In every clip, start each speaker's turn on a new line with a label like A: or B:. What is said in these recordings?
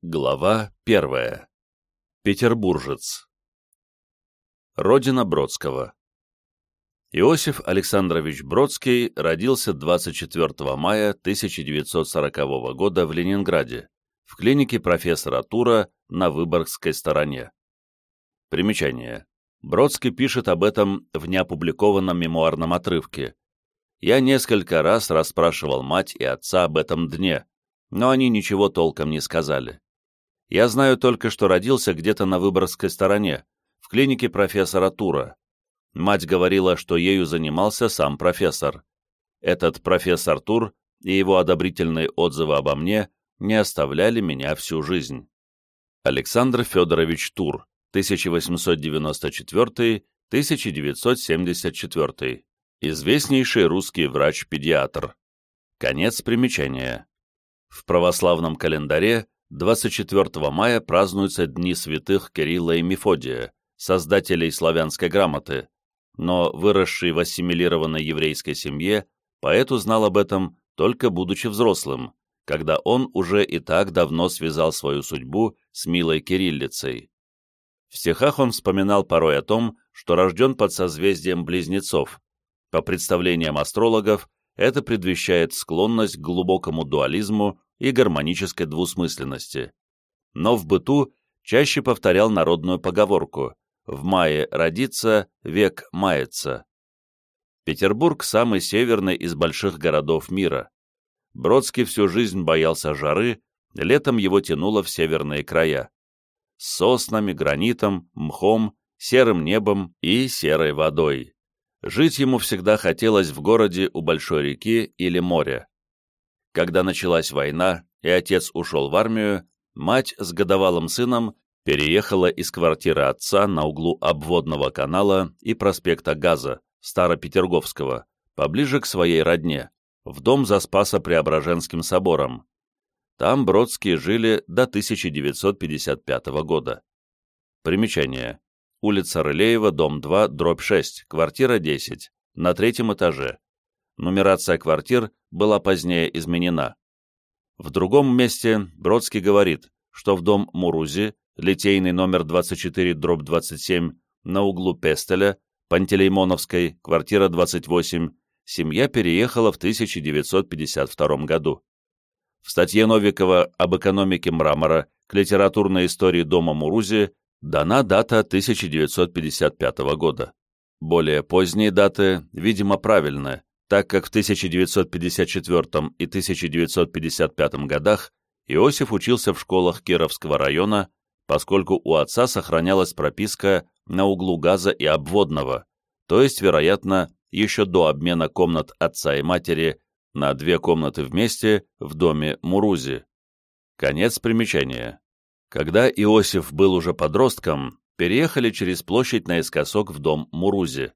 A: Глава первая. Петербуржец. Родина Бродского. Иосиф Александрович Бродский родился 24 мая 1940 года в Ленинграде, в клинике профессора Тура на Выборгской стороне. Примечание. Бродский пишет об этом в неопубликованном мемуарном отрывке. Я несколько раз расспрашивал мать и отца об этом дне, но они ничего толком не сказали. Я знаю только, что родился где-то на Выборгской стороне, в клинике профессора Тура. Мать говорила, что ею занимался сам профессор. Этот профессор Тур и его одобрительные отзывы обо мне не оставляли меня всю жизнь. Александр Федорович Тур, 1894-1974, известнейший русский врач-педиатр. Конец примечания. В православном календаре 24 мая празднуются Дни святых Кирилла и Мефодия, создателей славянской грамоты, но выросший в ассимилированной еврейской семье, поэт узнал об этом только будучи взрослым, когда он уже и так давно связал свою судьбу с милой кириллицей. В стихах он вспоминал порой о том, что рожден под созвездием близнецов. По представлениям астрологов, это предвещает склонность к глубокому дуализму и гармонической двусмысленности. Но в быту чаще повторял народную поговорку «в мае родится, век мается». Петербург – самый северный из больших городов мира. Бродский всю жизнь боялся жары, летом его тянуло в северные края. С соснами, гранитом, мхом, серым небом и серой водой. Жить ему всегда хотелось в городе у большой реки или моря. Когда началась война и отец ушел в армию, мать с годовалым сыном переехала из квартиры отца на углу обводного канала и проспекта Газа, Старопетерговского, поближе к своей родне, в дом за Спасо-Преображенским собором. Там Бродские жили до 1955 года. Примечание. Улица Рылеева, дом 2, дробь 6, квартира 10, на третьем этаже. Нумерация квартир была позднее изменена. В другом месте Бродский говорит, что в дом Мурузи, литейный номер 24, дробь 27, на углу Пестеля, Пантелеймоновской, квартира 28, семья переехала в 1952 году. В статье Новикова об экономике мрамора к литературной истории дома Мурузи дана дата 1955 года. Более поздние даты, видимо, правильны, так как в 1954 и 1955 годах Иосиф учился в школах Кировского района, поскольку у отца сохранялась прописка на углу газа и обводного, то есть, вероятно, еще до обмена комнат отца и матери на две комнаты вместе в доме Мурузи. Конец примечания. Когда Иосиф был уже подростком, переехали через площадь наискосок в дом Мурузи.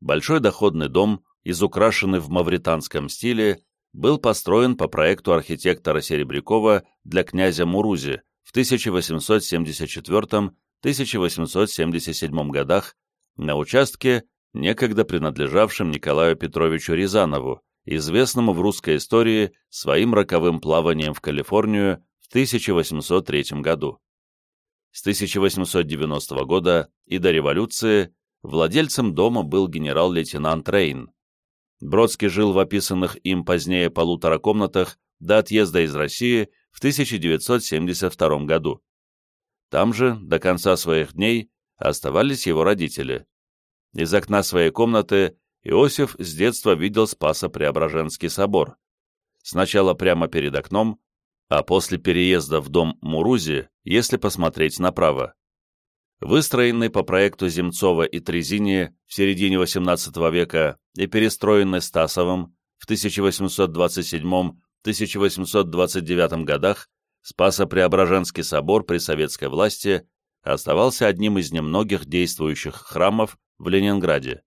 A: Большой доходный дом изукрашенный в мавританском стиле, был построен по проекту архитектора Серебрякова для князя Мурузи в 1874-1877 годах на участке, некогда принадлежавшем Николаю Петровичу Рязанову, известному в русской истории своим роковым плаванием в Калифорнию в 1803 году. С 1890 года и до революции владельцем дома был генерал-лейтенант Рейн. Бродский жил в описанных им позднее полутора комнатах до отъезда из России в 1972 году. Там же, до конца своих дней, оставались его родители. Из окна своей комнаты Иосиф с детства видел Спасо-Преображенский собор. Сначала прямо перед окном, а после переезда в дом Мурузи, если посмотреть направо выстроенный по проекту Земцова и Трезини в середине XVIII века и перестроенный Стасовым в 1827-1829 годах, Спасо-Преображенский собор при советской власти оставался одним из немногих действующих храмов в Ленинграде.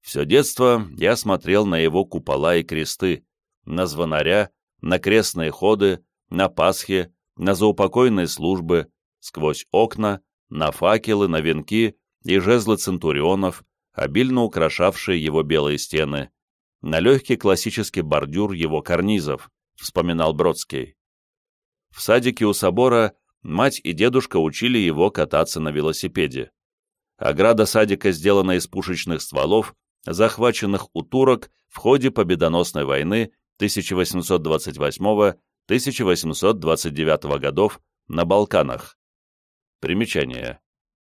A: Все детство я смотрел на его купола и кресты, на звонаря, на крестные ходы, на Пасхи, на заупокойные службы, сквозь окна, на факелы, на венки и жезлы центурионов, обильно украшавшие его белые стены, на легкий классический бордюр его карнизов, вспоминал Бродский. В садике у собора мать и дедушка учили его кататься на велосипеде. Ограда садика сделана из пушечных стволов, захваченных у турок в ходе победоносной войны 1828-1829 годов на Балканах. Примечание.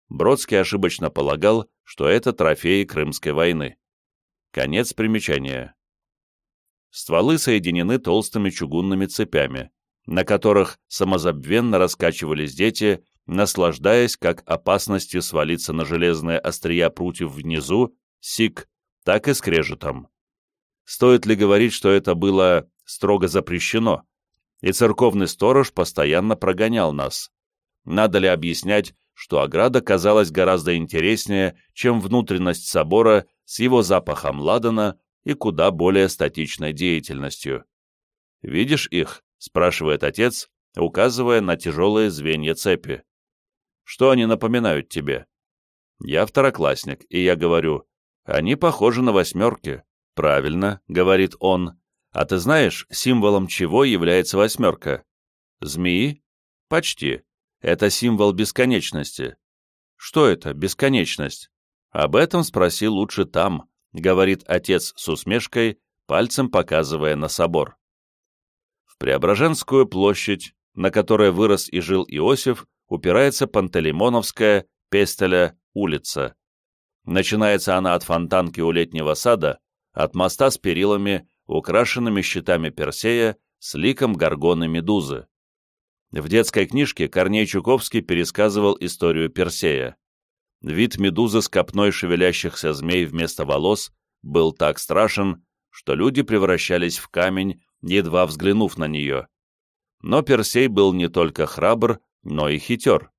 A: Бродский ошибочно полагал, что это трофеи Крымской войны. Конец примечания. Стволы соединены толстыми чугунными цепями, на которых самозабвенно раскачивались дети, наслаждаясь как опасностью свалиться на железные острия прутьев внизу, сик, так и скрежетом. Стоит ли говорить, что это было строго запрещено, и церковный сторож постоянно прогонял нас? Надо ли объяснять, что ограда казалась гораздо интереснее, чем внутренность собора с его запахом ладана и куда более статичной деятельностью. «Видишь их?» — спрашивает отец, указывая на тяжелые звенья цепи. «Что они напоминают тебе?» «Я второклассник, и я говорю, они похожи на восьмерки». «Правильно», — говорит он. «А ты знаешь, символом чего является восьмерка?» «Змеи?» «Почти. Это символ бесконечности». «Что это, бесконечность?» «Об этом спроси лучше там, — говорит отец с усмешкой, пальцем показывая на собор. В Преображенскую площадь, на которой вырос и жил Иосиф, упирается Пантелеймоновская, Пестеля, улица. Начинается она от фонтанки у летнего сада, от моста с перилами, украшенными щитами Персея, с ликом горгоны Медузы. В детской книжке Корней Чуковский пересказывал историю Персея. Вид медузы с копной шевелящихся змей вместо волос был так страшен, что люди превращались в камень, едва взглянув на нее. Но Персей был не только храбр, но и хитер.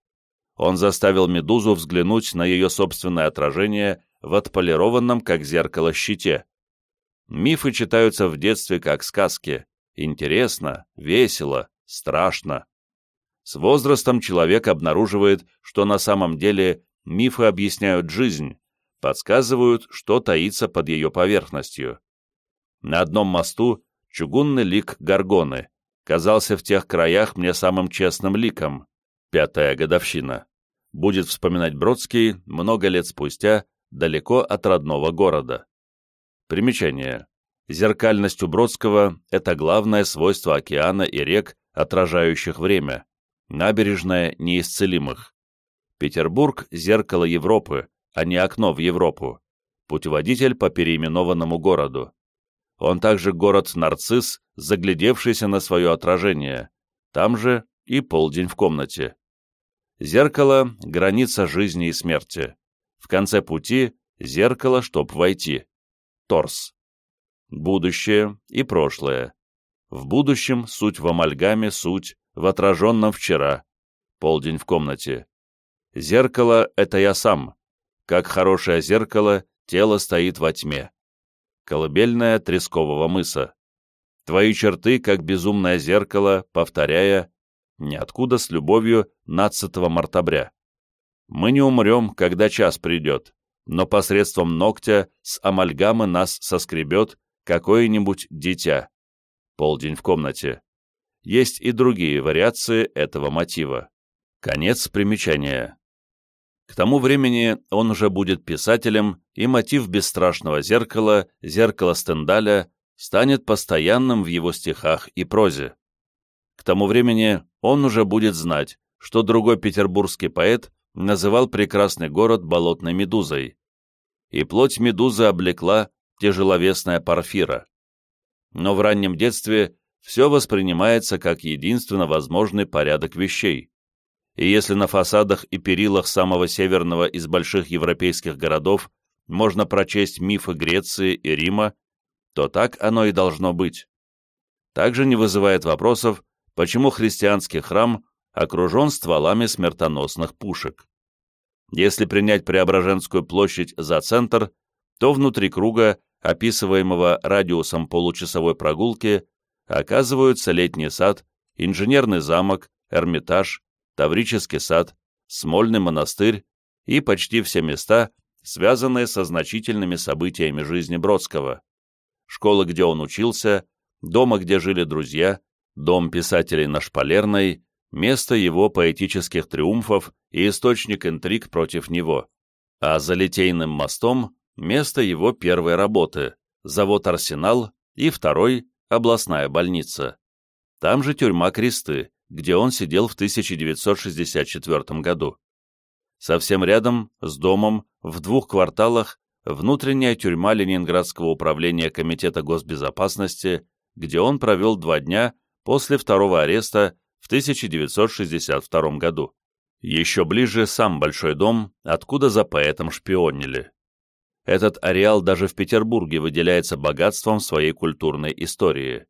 A: Он заставил медузу взглянуть на ее собственное отражение в отполированном, как зеркало, щите. Мифы читаются в детстве как сказки. Интересно, весело, страшно. С возрастом человек обнаруживает, что на самом деле Мифы объясняют жизнь, подсказывают, что таится под ее поверхностью. На одном мосту чугунный лик Гаргоны казался в тех краях мне самым честным ликом. Пятая годовщина. Будет вспоминать Бродский много лет спустя, далеко от родного города. Примечание. Зеркальность у Бродского – это главное свойство океана и рек, отражающих время. Набережная неисцелимых. Петербург – зеркало Европы, а не окно в Европу. Путеводитель по переименованному городу. Он также город-нарцисс, заглядевшийся на свое отражение. Там же и полдень в комнате. Зеркало – граница жизни и смерти. В конце пути – зеркало, чтоб войти. Торс. Будущее и прошлое. В будущем суть в амальгаме, суть в отраженном вчера. Полдень в комнате. Зеркало — это я сам. Как хорошее зеркало, тело стоит во тьме. Колыбельная Трескового мыса. Твои черты, как безумное зеркало, повторяя «Ниоткуда с любовью 12 мартабря». Мы не умрем, когда час придет, но посредством ногтя с амальгамы нас соскребет какое-нибудь дитя. Полдень в комнате. Есть и другие вариации этого мотива. Конец примечания. К тому времени он уже будет писателем, и мотив бесстрашного зеркала, зеркала Стендаля, станет постоянным в его стихах и прозе. К тому времени он уже будет знать, что другой петербургский поэт называл прекрасный город болотной медузой. И плоть медузы облекла тяжеловесная парфира. Но в раннем детстве все воспринимается как единственно возможный порядок вещей и если на фасадах и перилах самого северного из больших европейских городов можно прочесть мифы Греции и Рима, то так оно и должно быть. Также не вызывает вопросов, почему христианский храм окружен стволами смертоносных пушек. Если принять Преображенскую площадь за центр, то внутри круга, описываемого радиусом получасовой прогулки, оказываются летний сад, инженерный замок, Эрмитаж, Таврический сад, Смольный монастырь и почти все места, связанные со значительными событиями жизни Бродского. Школа, где он учился, дома, где жили друзья, Дом писателей на Шпалерной – место его поэтических триумфов и источник интриг против него, а за Литейным мостом – место его первой работы – завод «Арсенал» и второй – областная больница. Там же тюрьма Кресты, где он сидел в 1964 году. Совсем рядом, с домом, в двух кварталах, внутренняя тюрьма Ленинградского управления Комитета госбезопасности, где он провел два дня после второго ареста в 1962 году. Еще ближе сам Большой дом, откуда за поэтом шпионили. Этот ареал даже в Петербурге выделяется богатством своей культурной истории.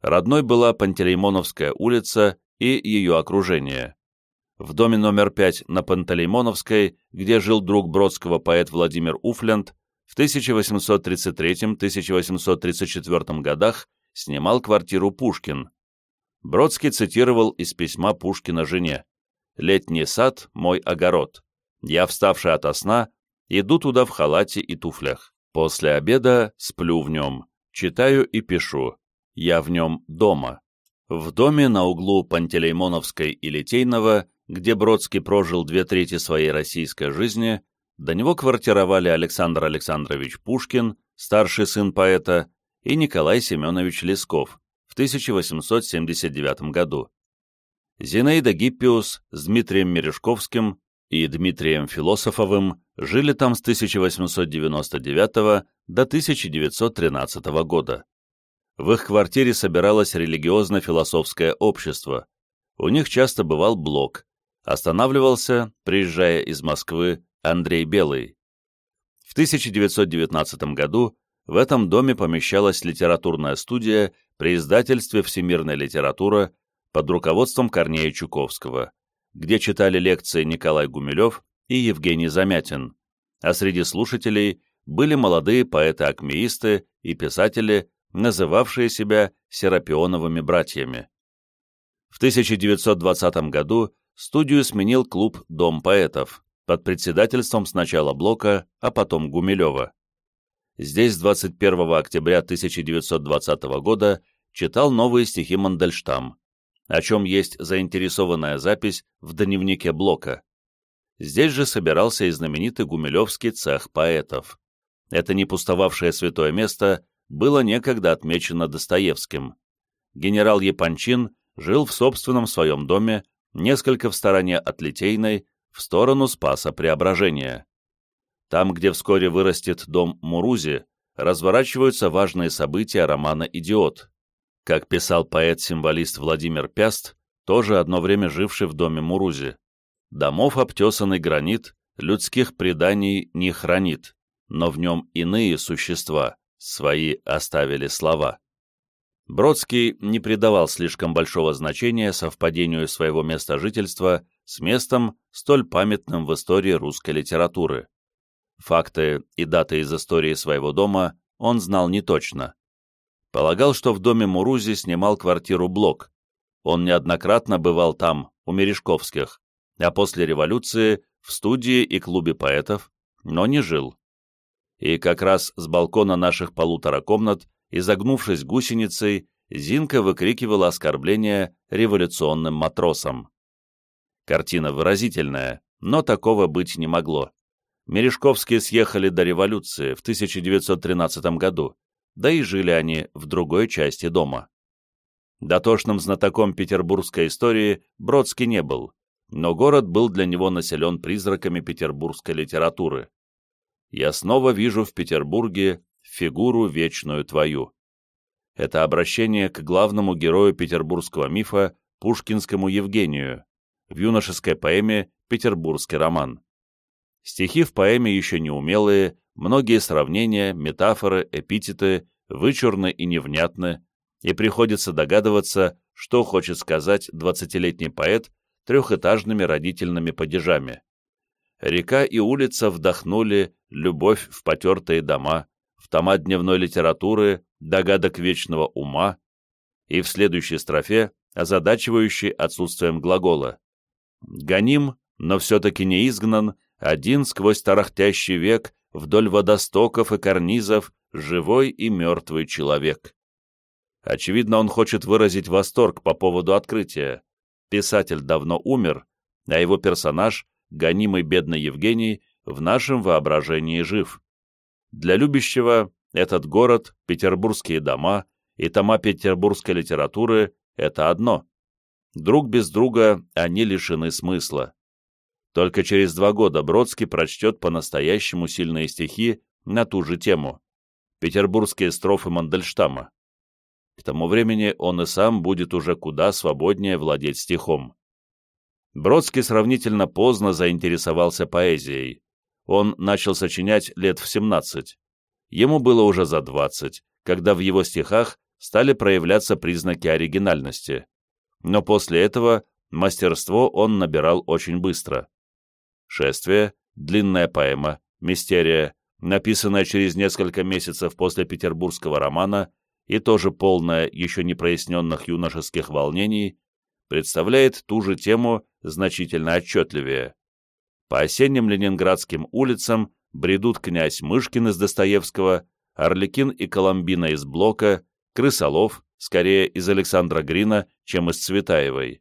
A: Родной была Пантелеймоновская улица и ее окружение. В доме номер 5 на Пантелеймоновской, где жил друг Бродского поэт Владимир Уфленд, в 1833-1834 годах снимал квартиру Пушкин. Бродский цитировал из письма Пушкина жене «Летний сад – мой огород. Я, вставший ото сна, иду туда в халате и туфлях. После обеда сплю в нем, читаю и пишу. Я в нем дома». В доме на углу Пантелеймоновской и Литейного, где Бродский прожил две трети своей российской жизни, до него квартировали Александр Александрович Пушкин, старший сын поэта, и Николай Семенович Лесков в 1879 году. Зинаида Гиппиус с Дмитрием Мережковским и Дмитрием Философовым жили там с 1899 до 1913 года. В их квартире собиралось религиозно-философское общество. У них часто бывал блок. Останавливался, приезжая из Москвы, Андрей Белый. В 1919 году в этом доме помещалась литературная студия при издательстве «Всемирная литература» под руководством Корнея Чуковского, где читали лекции Николай Гумилев и Евгений Замятин, а среди слушателей были молодые поэты-акмеисты и писатели называвшие себя Серапионовыми братьями. В 1920 году студию сменил клуб «Дом поэтов» под председательством сначала Блока, а потом Гумилева. Здесь 21 октября 1920 года читал новые стихи Мандельштам, о чем есть заинтересованная запись в дневнике Блока. Здесь же собирался и знаменитый Гумилевский цех поэтов. Это не пустовавшее святое место было некогда отмечено Достоевским. Генерал Япончин жил в собственном своем доме, несколько в стороне от Литейной, в сторону Спаса Преображения. Там, где вскоре вырастет дом Мурузи, разворачиваются важные события романа «Идиот». Как писал поэт-символист Владимир Пяст, тоже одно время живший в доме Мурузи. «Домов обтесанный гранит, людских преданий не хранит, но в нем иные существа, свои оставили слова. Бродский не придавал слишком большого значения совпадению своего места жительства с местом, столь памятным в истории русской литературы. Факты и даты из истории своего дома он знал не точно. Полагал, что в доме Мурузи снимал квартиру Блок. Он неоднократно бывал там, у Мережковских, а после революции в студии и клубе поэтов, но не жил и как раз с балкона наших полутора комнат, изогнувшись гусеницей, Зинка выкрикивала оскорбления революционным матросам. Картина выразительная, но такого быть не могло. Мережковские съехали до революции в 1913 году, да и жили они в другой части дома. Дотошным знатоком петербургской истории Бродский не был, но город был для него населен призраками петербургской литературы я снова вижу в Петербурге фигуру вечную твою. Это обращение к главному герою петербургского мифа Пушкинскому Евгению в юношеской поэме «Петербургский роман». Стихи в поэме еще неумелые, многие сравнения, метафоры, эпитеты вычурны и невнятны, и приходится догадываться, что хочет сказать двадцатилетний поэт трехэтажными родительными падежами. Река и улица вдохнули любовь в потертые дома, в тома дневной литературы, догадок вечного ума, и в следующей строфе, озадачивающей отсутствием глагола. Гоним, но все-таки не изгнан, один сквозь тарахтящий век, вдоль водостоков и карнизов, живой и мертвый человек. Очевидно, он хочет выразить восторг по поводу открытия. Писатель давно умер, а его персонаж, гонимый бедный Евгений, в нашем воображении жив. Для любящего этот город, петербургские дома и тома петербургской литературы — это одно. Друг без друга они лишены смысла. Только через два года Бродский прочтет по-настоящему сильные стихи на ту же тему — петербургские строфы Мандельштама. К тому времени он и сам будет уже куда свободнее владеть стихом. Бродский сравнительно поздно заинтересовался поэзией. Он начал сочинять лет в 17. Ему было уже за 20, когда в его стихах стали проявляться признаки оригинальности. Но после этого мастерство он набирал очень быстро. «Шествие», длинная поэма, «Мистерия», написанная через несколько месяцев после петербургского романа и тоже полная еще не проясненных юношеских волнений, представляет ту же тему значительно отчетливее. По осенним ленинградским улицам бредут князь Мышкин из Достоевского, Орликин и Коломбина из Блока, Крысолов, скорее из Александра Грина, чем из Цветаевой.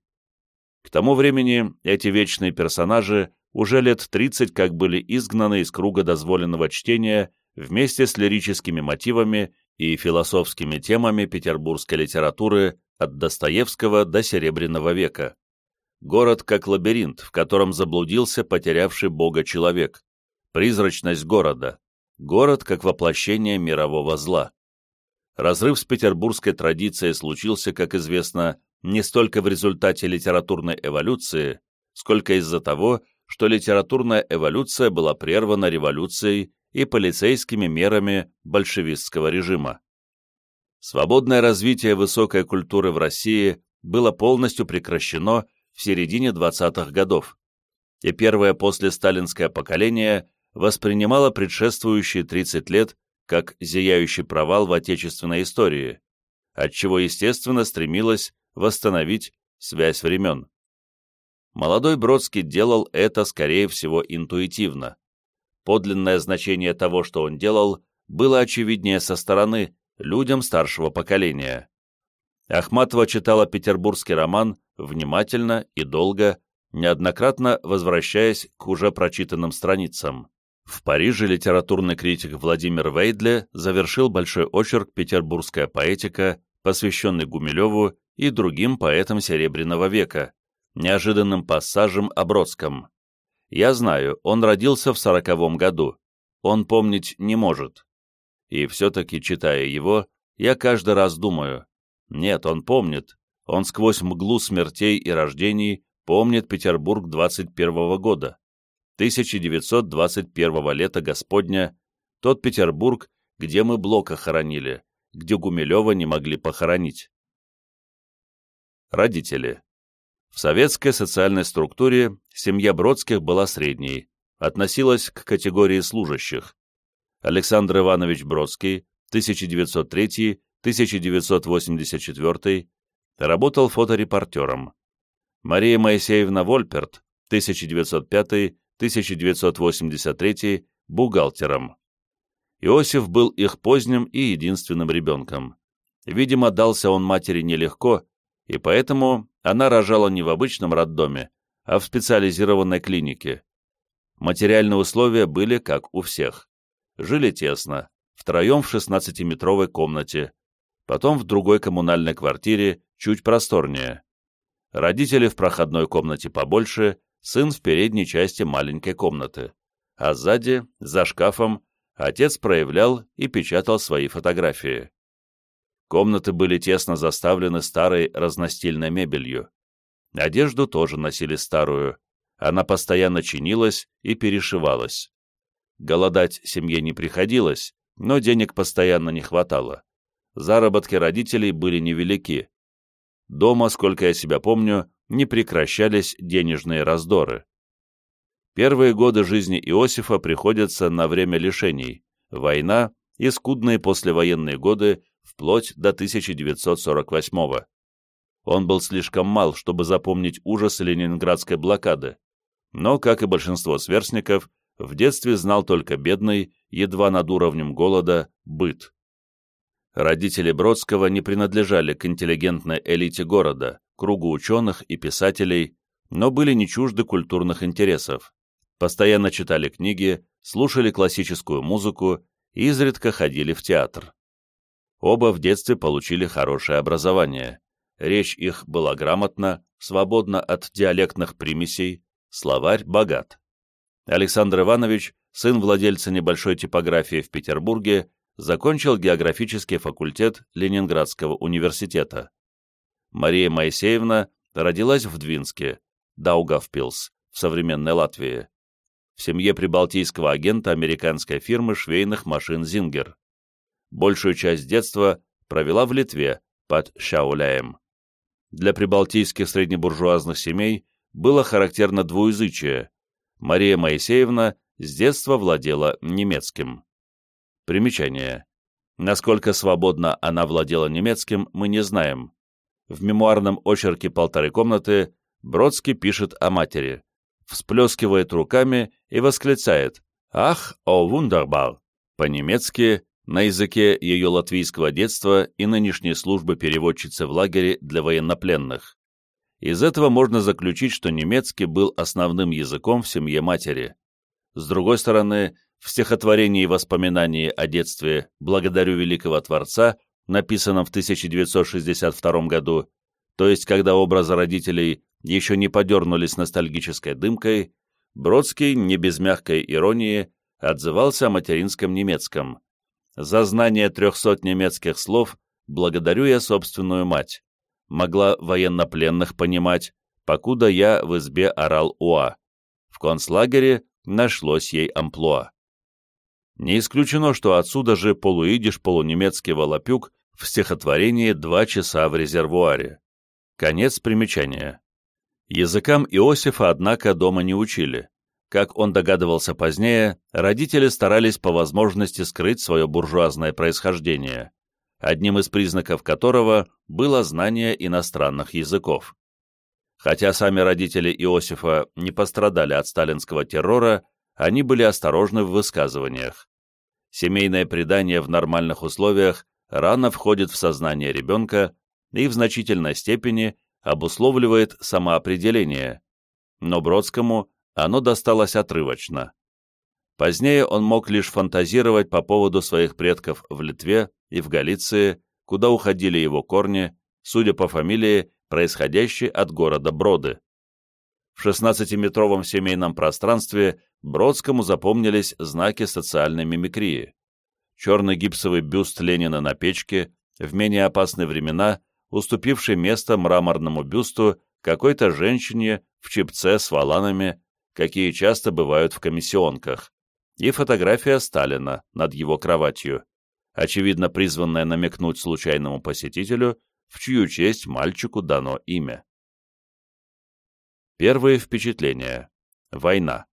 A: К тому времени эти вечные персонажи уже лет 30 как были изгнаны из круга дозволенного чтения вместе с лирическими мотивами и философскими темами петербургской литературы от Достоевского до Серебряного века. Город как лабиринт, в котором заблудился потерявший Бога человек. Призрачность города. Город как воплощение мирового зла. Разрыв с петербургской традицией случился, как известно, не столько в результате литературной эволюции, сколько из-за того, что литературная эволюция была прервана революцией и полицейскими мерами большевистского режима. Свободное развитие высокой культуры в России было полностью прекращено в середине 20-х годов, и первое послесталинское поколение воспринимало предшествующие 30 лет как зияющий провал в отечественной истории, отчего, естественно, стремилось восстановить связь времен. Молодой Бродский делал это, скорее всего, интуитивно. Подлинное значение того, что он делал, было очевиднее со стороны, людям старшего поколения. Ахматова читала петербургский роман внимательно и долго, неоднократно возвращаясь к уже прочитанным страницам. В Париже литературный критик Владимир Вейдле завершил большой очерк «Петербургская поэтика», посвященный Гумилеву и другим поэтам Серебряного века, неожиданным пассажем о. Я знаю, он родился в сороковом году. Он помнить не может. И все-таки, читая его, я каждый раз думаю, нет, он помнит, он сквозь мглу смертей и рождений помнит Петербург 21 -го года, 1921 лета Господня, тот Петербург, где мы Блока хоронили, где Гумилева не могли похоронить. Родители. В советской социальной структуре семья Бродских была средней, относилась к категории служащих. Александр Иванович Бродский, 1903-1984, работал фоторепортером. Мария Моисеевна Вольперт, 1905-1983, бухгалтером. Иосиф был их поздним и единственным ребенком. Видимо, дался он матери нелегко, и поэтому она рожала не в обычном роддоме, а в специализированной клинике. Материальные условия были как у всех жили тесно, втроем в 16-метровой комнате, потом в другой коммунальной квартире, чуть просторнее. Родители в проходной комнате побольше, сын в передней части маленькой комнаты, а сзади, за шкафом, отец проявлял и печатал свои фотографии. Комнаты были тесно заставлены старой разностильной мебелью. Одежду тоже носили старую, она постоянно чинилась и перешивалась. Голодать семье не приходилось, но денег постоянно не хватало. Заработки родителей были невелики. Дома, сколько я себя помню, не прекращались денежные раздоры. Первые годы жизни Иосифа приходятся на время лишений, война и скудные послевоенные годы вплоть до 1948 -го. Он был слишком мал, чтобы запомнить ужасы ленинградской блокады, но, как и большинство сверстников, в детстве знал только бедный, едва над уровнем голода, быт. Родители Бродского не принадлежали к интеллигентной элите города, кругу ученых и писателей, но были не чужды культурных интересов. Постоянно читали книги, слушали классическую музыку и изредка ходили в театр. Оба в детстве получили хорошее образование. Речь их была грамотна, свободна от диалектных примесей, словарь богат. Александр Иванович, сын владельца небольшой типографии в Петербурге, закончил географический факультет Ленинградского университета. Мария Моисеевна родилась в Двинске, Даугавпилс, в современной Латвии, в семье прибалтийского агента американской фирмы швейных машин «Зингер». Большую часть детства провела в Литве, под Шауляем. Для прибалтийских среднебуржуазных семей было характерно двуязычие. Мария Моисеевна с детства владела немецким. Примечание. Насколько свободно она владела немецким, мы не знаем. В мемуарном очерке «Полторы комнаты» Бродский пишет о матери, всплескивает руками и восклицает «Ах, о вундербар!» По-немецки, на языке ее латвийского детства и нынешней службы переводчицы в лагере для военнопленных. Из этого можно заключить, что немецкий был основным языком в семье матери. С другой стороны, в стихотворении и воспоминании о детстве «Благодарю великого Творца», написанном в 1962 году, то есть когда образы родителей еще не подернулись ностальгической дымкой, Бродский, не без мягкой иронии, отзывался о материнском немецком. «За знание трехсот немецких слов благодарю я собственную мать. Могла военнопленных понимать, покуда я в избе орал уа. В концлагере нашлось ей амплуа». Не исключено, что отсюда же полуидиш полунемецкий волопюк в стихотворении «Два часа в резервуаре». Конец примечания. Языкам Иосифа, однако, дома не учили. Как он догадывался позднее, родители старались по возможности скрыть свое буржуазное происхождение, одним из признаков которого было знание иностранных языков. Хотя сами родители Иосифа не пострадали от сталинского террора, они были осторожны в высказываниях. Семейное предание в нормальных условиях рано входит в сознание ребенка и в значительной степени обусловливает самоопределение, но Бродскому оно досталось отрывочно. Позднее он мог лишь фантазировать по поводу своих предков в Литве и в Галиции, куда уходили его корни, судя по фамилии, происходящей от города Броды. В 16-метровом семейном пространстве Бродскому запомнились знаки социальной мимикрии. Черный гипсовый бюст Ленина на печке, в менее опасные времена уступивший место мраморному бюсту какой-то женщине в чипце с валанами, какие часто бывают в комиссионках, и фотография Сталина над его кроватью, очевидно призванная намекнуть случайному посетителю, в чью честь мальчику дано имя. Первые впечатления. Война.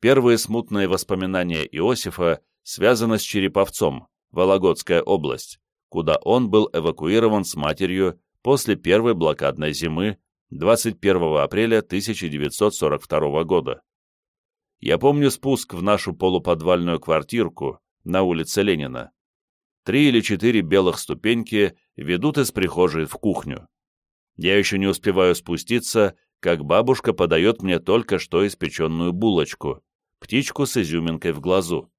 A: Первые смутные воспоминания Иосифа связаны с Череповцом, Вологодская область, куда он был эвакуирован с матерью после первой блокадной зимы 21 апреля 1942 года. Я помню спуск в нашу полуподвальную квартирку на улице Ленина. Три или четыре белых ступеньки ведут из прихожей в кухню. Я еще не успеваю спуститься, как бабушка подает мне только что испеченную булочку, птичку с изюминкой в глазу.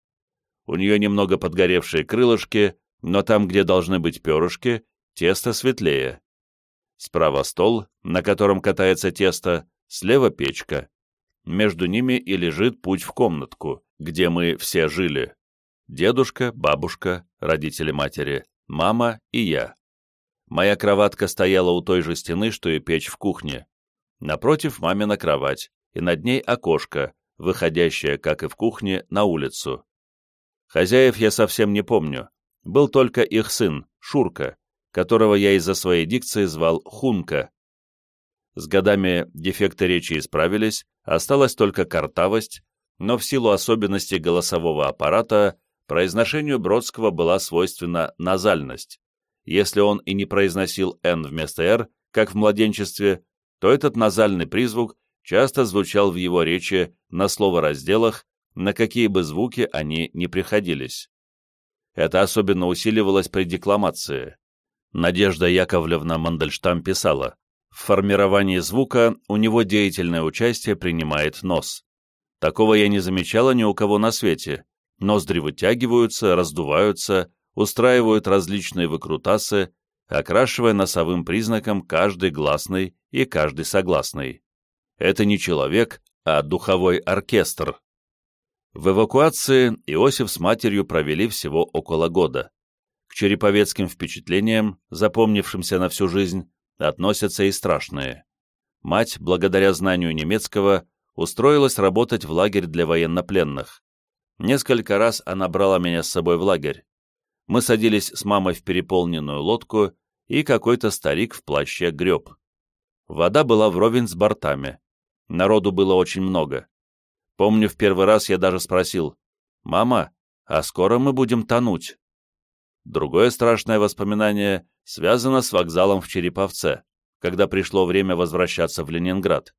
A: У нее немного подгоревшие крылышки, но там, где должны быть перышки, тесто светлее. Справа стол, на котором катается тесто, слева печка. Между ними и лежит путь в комнатку, где мы все жили. Дедушка, бабушка, родители матери, мама и я. Моя кроватка стояла у той же стены, что и печь в кухне. Напротив мамина кровать, и над ней окошко, выходящее, как и в кухне, на улицу. Хозяев я совсем не помню, был только их сын, Шурка, которого я из-за своей дикции звал Хунка. С годами дефекты речи исправились, осталась только картавость, но в силу особенностей голосового аппарата произношению Бродского была свойственна назальность. Если он и не произносил «н» вместо «р», как в младенчестве, то этот назальный призвук часто звучал в его речи на словоразделах, на какие бы звуки они ни приходились. Это особенно усиливалось при декламации. Надежда Яковлевна Мандельштам писала, в формировании звука у него деятельное участие принимает нос. Такого я не замечала ни у кого на свете. Ноздри вытягиваются, раздуваются, устраивают различные выкрутасы, окрашивая носовым признаком каждый гласный и каждый согласный. Это не человек, а духовой оркестр. В эвакуации Иосиф с матерью провели всего около года. Череповецким впечатлениям, запомнившимся на всю жизнь, относятся и страшные. Мать, благодаря знанию немецкого, устроилась работать в лагерь для военнопленных. Несколько раз она брала меня с собой в лагерь. Мы садились с мамой в переполненную лодку, и какой-то старик в плаще греб. Вода была вровень с бортами. Народу было очень много. Помню, в первый раз я даже спросил, «Мама, а скоро мы будем тонуть?» Другое страшное воспоминание связано с вокзалом в Череповце, когда пришло время возвращаться в Ленинград.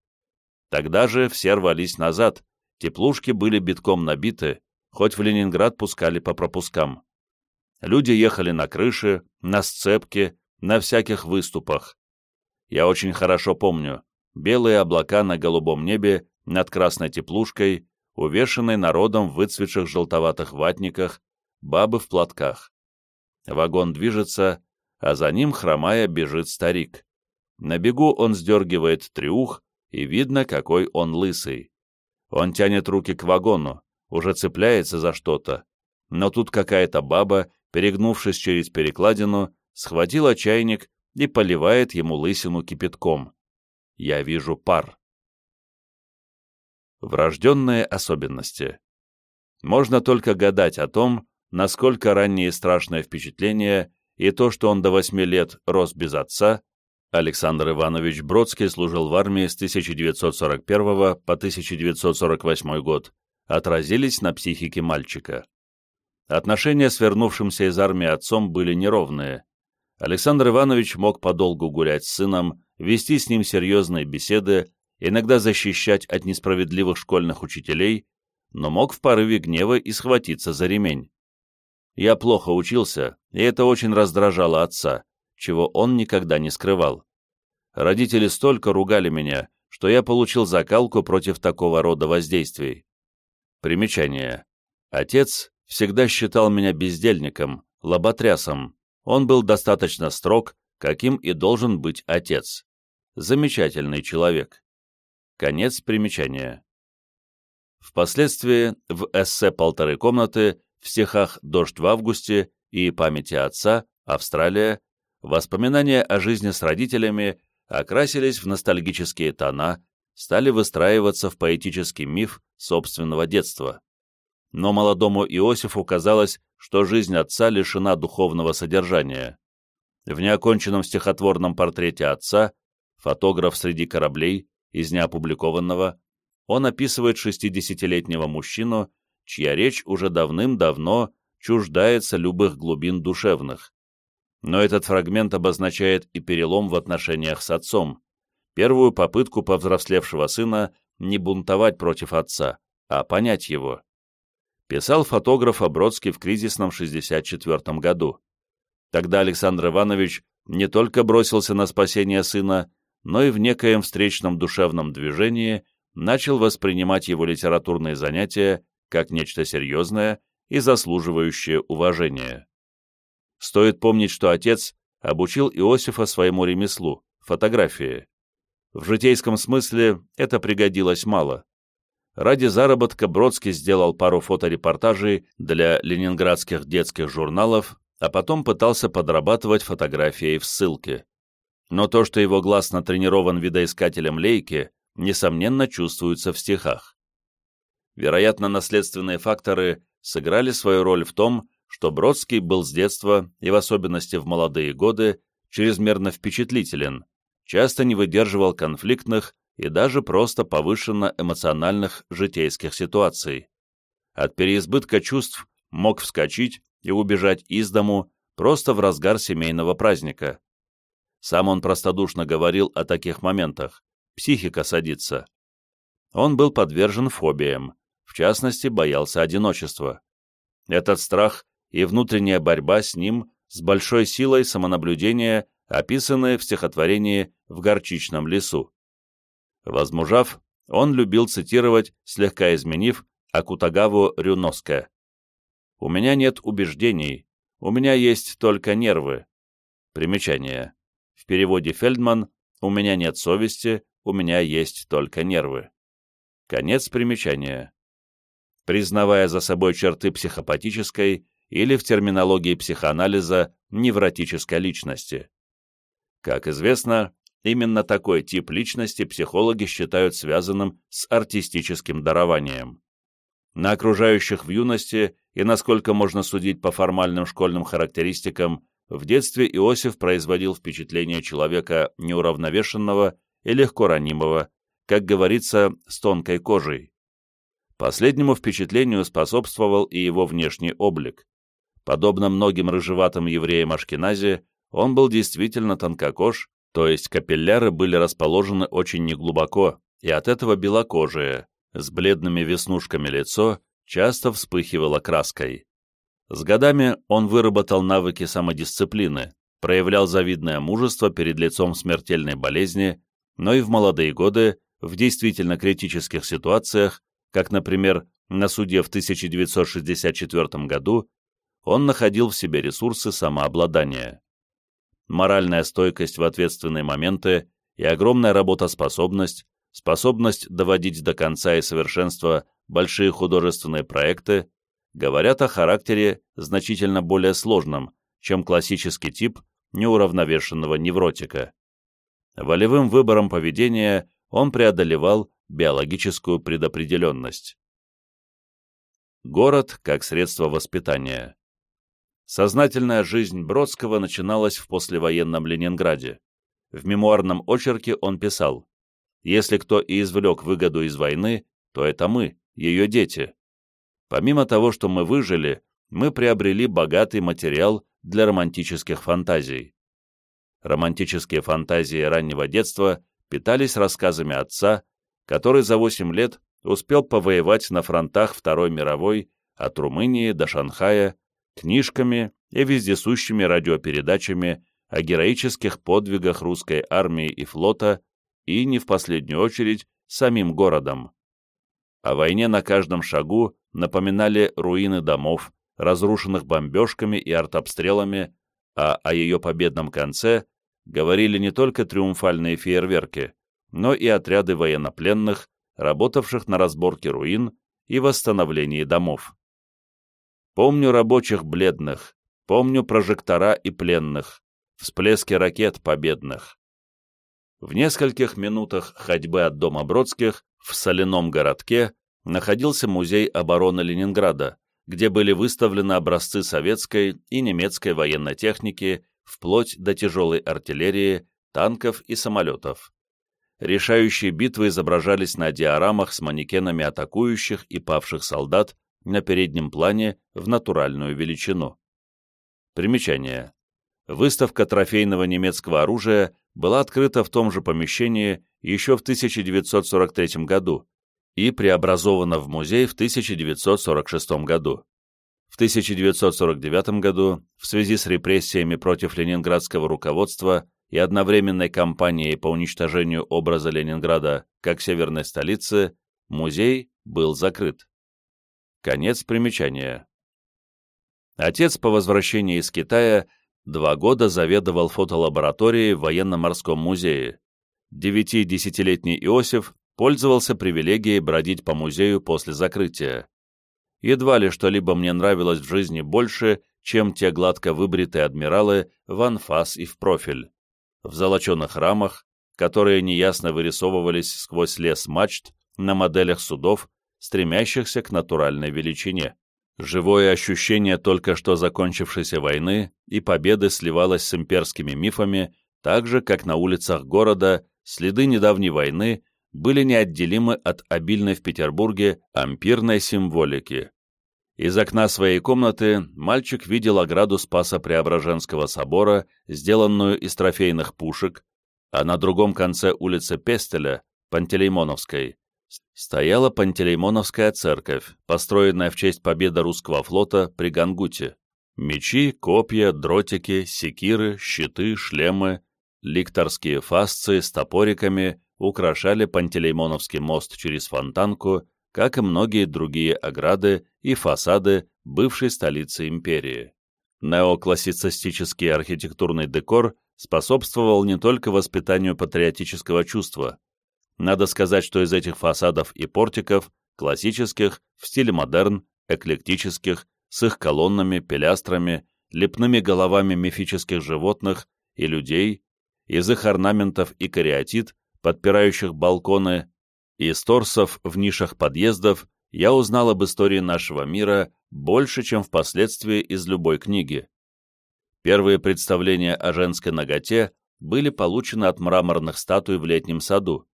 A: Тогда же все рвались назад, теплушки были битком набиты, хоть в Ленинград пускали по пропускам. Люди ехали на крыше, на сцепке, на всяких выступах. Я очень хорошо помню белые облака на голубом небе над красной теплушкой, увешанной народом в выцветших желтоватых ватниках, бабы в платках. Вагон движется, а за ним, хромая, бежит старик. На бегу он сдергивает трюх, и видно, какой он лысый. Он тянет руки к вагону, уже цепляется за что-то, но тут какая-то баба, перегнувшись через перекладину, схватила чайник и поливает ему лысину кипятком. Я вижу пар. Врожденные особенности. Можно только гадать о том, насколько ранние страшные впечатления и то, что он до восьми лет рос без отца, Александр Иванович Бродский служил в армии с 1941 по 1948 год, отразились на психике мальчика. Отношения с вернувшимся из армии отцом были неровные. Александр Иванович мог подолгу гулять с сыном, вести с ним серьезные беседы, иногда защищать от несправедливых школьных учителей, но мог в порыве гнева и схватиться за ремень. Я плохо учился, и это очень раздражало отца, чего он никогда не скрывал. Родители столько ругали меня, что я получил закалку против такого рода воздействий. Примечание. Отец всегда считал меня бездельником, лоботрясом. Он был достаточно строг, каким и должен быть отец. Замечательный человек. Конец примечания. Впоследствии в эссе «Полторы комнаты» в стихах «Дождь в августе» и «Памяти отца» Австралия воспоминания о жизни с родителями окрасились в ностальгические тона, стали выстраиваться в поэтический миф собственного детства но молодому Иосифу казалось, что жизнь отца лишена духовного содержания. В неоконченном стихотворном портрете отца, фотограф среди кораблей, из неопубликованного, он описывает шестидесятилетнего мужчину, чья речь уже давным-давно чуждается любых глубин душевных. Но этот фрагмент обозначает и перелом в отношениях с отцом, первую попытку повзрослевшего сына не бунтовать против отца, а понять его писал фотограф Обродский в кризисном 64 году. Тогда Александр Иванович не только бросился на спасение сына, но и в некоем встречном душевном движении начал воспринимать его литературные занятия как нечто серьезное и заслуживающее уважения. Стоит помнить, что отец обучил Иосифа своему ремеслу – фотографии. В житейском смысле это пригодилось мало. Ради заработка Бродский сделал пару фоторепортажей для ленинградских детских журналов, а потом пытался подрабатывать фотографией в ссылке. Но то, что его глаз натренирован видоискателем лейки, несомненно чувствуется в стихах. Вероятно, наследственные факторы сыграли свою роль в том, что Бродский был с детства, и в особенности в молодые годы, чрезмерно впечатлителен, часто не выдерживал конфликтных и даже просто повышенно эмоциональных житейских ситуаций. От переизбытка чувств мог вскочить и убежать из дому просто в разгар семейного праздника. Сам он простодушно говорил о таких моментах. Психика садится. Он был подвержен фобиям, в частности, боялся одиночества. Этот страх и внутренняя борьба с ним с большой силой самонаблюдения, описанные в стихотворении «В горчичном лесу». Возмужав, он любил цитировать, слегка изменив, Акутагаву Рюноске. «У меня нет убеждений, у меня есть только нервы». Примечание. В переводе Фельдман «У меня нет совести, у меня есть только нервы». Конец примечания. Признавая за собой черты психопатической или в терминологии психоанализа невротической личности. Как известно, именно такой тип личности психологи считают связанным с артистическим дарованием. На окружающих в юности и, насколько можно судить по формальным школьным характеристикам, в детстве Иосиф производил впечатление человека неуравновешенного и легко ранимого, как говорится, с тонкой кожей. Последнему впечатлению способствовал и его внешний облик. Подобно многим рыжеватым евреям Ашкенази, он был действительно тонкокож, то есть капилляры были расположены очень неглубоко, и от этого белокожие, с бледными веснушками лицо часто вспыхивало краской. С годами он выработал навыки самодисциплины, проявлял завидное мужество перед лицом смертельной болезни, но и в молодые годы, в действительно критических ситуациях, как, например, на суде в 1964 году, он находил в себе ресурсы самообладания. Моральная стойкость в ответственные моменты и огромная работоспособность способность доводить до конца и совершенства большие художественные проекты говорят о характере значительно более сложном, чем классический тип неуравновешенного невротика. Волевым выбором поведения он преодолевал биологическую предопределенность. Город как средство воспитания. Сознательная жизнь Бродского начиналась в послевоенном Ленинграде. В мемуарном очерке он писал если кто и извлек выгоду из войны, то это мы, ее дети. Помимо того, что мы выжили, мы приобрели богатый материал для романтических фантазий. Романтические фантазии раннего детства питались рассказами отца, который за 8 лет успел повоевать на фронтах Второй мировой от Румынии до Шанхая, книжками и вездесущими радиопередачами о героических подвигах русской армии и флота и, не в последнюю очередь, самим городом. О войне на каждом шагу напоминали руины домов, разрушенных бомбежками и артобстрелами, а о ее победном конце говорили не только триумфальные фейерверки, но и отряды военнопленных, работавших на разборке руин и восстановлении домов. Помню рабочих бледных, помню прожектора и пленных, всплески ракет победных. В нескольких минутах ходьбы от дома Бродских в соляном городке находился музей обороны Ленинграда, где были выставлены образцы советской и немецкой военной техники вплоть до тяжелой артиллерии, танков и самолетов. Решающие битвы изображались на диорамах с манекенами атакующих и павших солдат на переднем плане в натуральную величину. Примечание. Выставка трофейного немецкого оружия была открыта в том же помещении еще в 1943 году и преобразована в музей в 1946 году. В 1949 году, в связи с репрессиями против ленинградского руководства и одновременной кампанией по уничтожению образа Ленинграда как северной столицы, музей был закрыт. Конец примечания. Отец по возвращении из Китая Два года заведовал фотолабораторией в военно-морском музее. Девяти-десятилетний Иосиф пользовался привилегией бродить по музею после закрытия. Едва ли что-либо мне нравилось в жизни больше, чем те гладко выбритые адмиралы в анфас и в профиль. В золоченых рамах, которые неясно вырисовывались сквозь лес мачт на моделях судов, стремящихся к натуральной величине. Живое ощущение только что закончившейся войны и победы сливалось с имперскими мифами, так же, как на улицах города следы недавней войны были неотделимы от обильной в Петербурге ампирной символики. Из окна своей комнаты мальчик видел ограду Спаса Преображенского собора, сделанную из трофейных пушек, а на другом конце улицы Пестеля, Пантелеймоновской, стояла Пантелеймоновская церковь, построенная в честь победы русского флота при Гангуте. Мечи, копья, дротики, секиры, щиты, шлемы, ликторские фасции с топориками украшали Пантелеймоновский мост через Фонтанку, как и многие другие ограды и фасады бывшей столицы империи. Неоклассицистический архитектурный декор способствовал не только воспитанию патриотического чувства. Надо сказать, что из этих фасадов и портиков, классических, в стиле модерн, эклектических, с их колоннами, пилястрами, лепными головами мифических животных и людей, из их орнаментов и кариатид, подпирающих балконы, из торсов в нишах подъездов, я узнал об истории нашего мира больше, чем впоследствии из любой книги. Первые представления о женской ноготе были получены от мраморных статуй в летнем саду,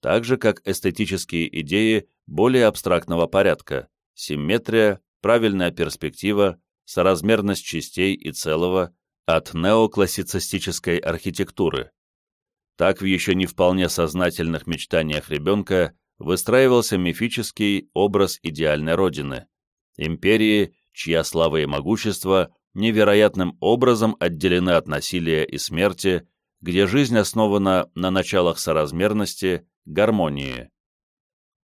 A: так же, как эстетические идеи более абстрактного порядка, симметрия, правильная перспектива, соразмерность частей и целого от неоклассицистической архитектуры. Так в еще не вполне сознательных мечтаниях ребенка выстраивался мифический образ идеальной родины, империи, чья слава и могущество невероятным образом отделены от насилия и смерти, где жизнь основана на началах соразмерности, гармонии.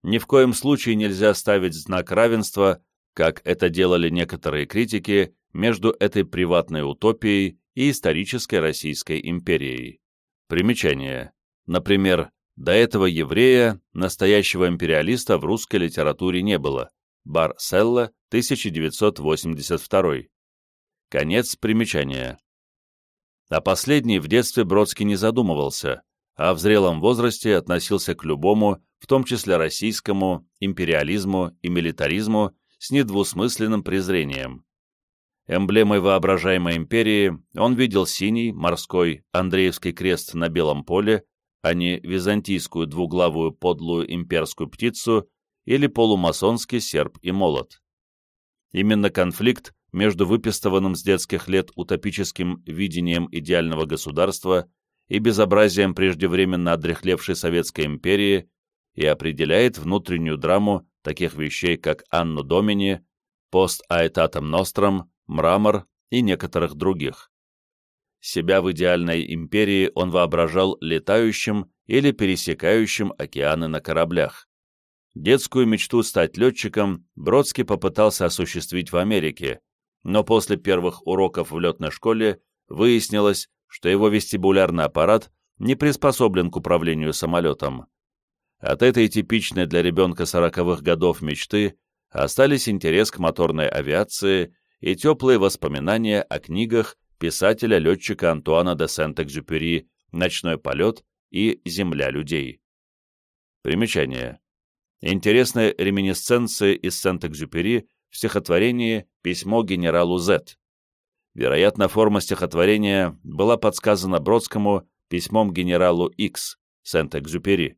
A: Ни в коем случае нельзя ставить знак равенства, как это делали некоторые критики, между этой приватной утопией и исторической Российской империей. Примечание. Например, до этого еврея, настоящего империалиста в русской литературе не было. Бар Селла, 1982. Конец примечания. А последний в детстве Бродский не задумывался, а в зрелом возрасте относился к любому, в том числе российскому, империализму и милитаризму с недвусмысленным презрением. Эмблемой воображаемой империи он видел синий, морской, Андреевский крест на белом поле, а не византийскую двуглавую подлую имперскую птицу или полумасонский серп и молот. Именно конфликт между выпистованным с детских лет утопическим видением идеального государства и безобразием преждевременно одрехлевшей Советской империи и определяет внутреннюю драму таких вещей, как «Анну Домини», «Пост Аэтатом Ностром», «Мрамор» и некоторых других. Себя в идеальной империи он воображал летающим или пересекающим океаны на кораблях. Детскую мечту стать летчиком Бродский попытался осуществить в Америке, но после первых уроков в летной школе выяснилось, что его вестибулярный аппарат не приспособлен к управлению самолетом. От этой типичной для ребенка сороковых годов мечты остались интерес к моторной авиации и теплые воспоминания о книгах писателя-летчика Антуана де Сент-Экзюпери «Ночной полет» и «Земля людей». Примечание. Интересные реминисценции из Сент-Экзюпери в стихотворении «Письмо генералу З». Вероятно, форма стихотворения была подсказана Бродскому письмом генералу X Сент-Экзюпери.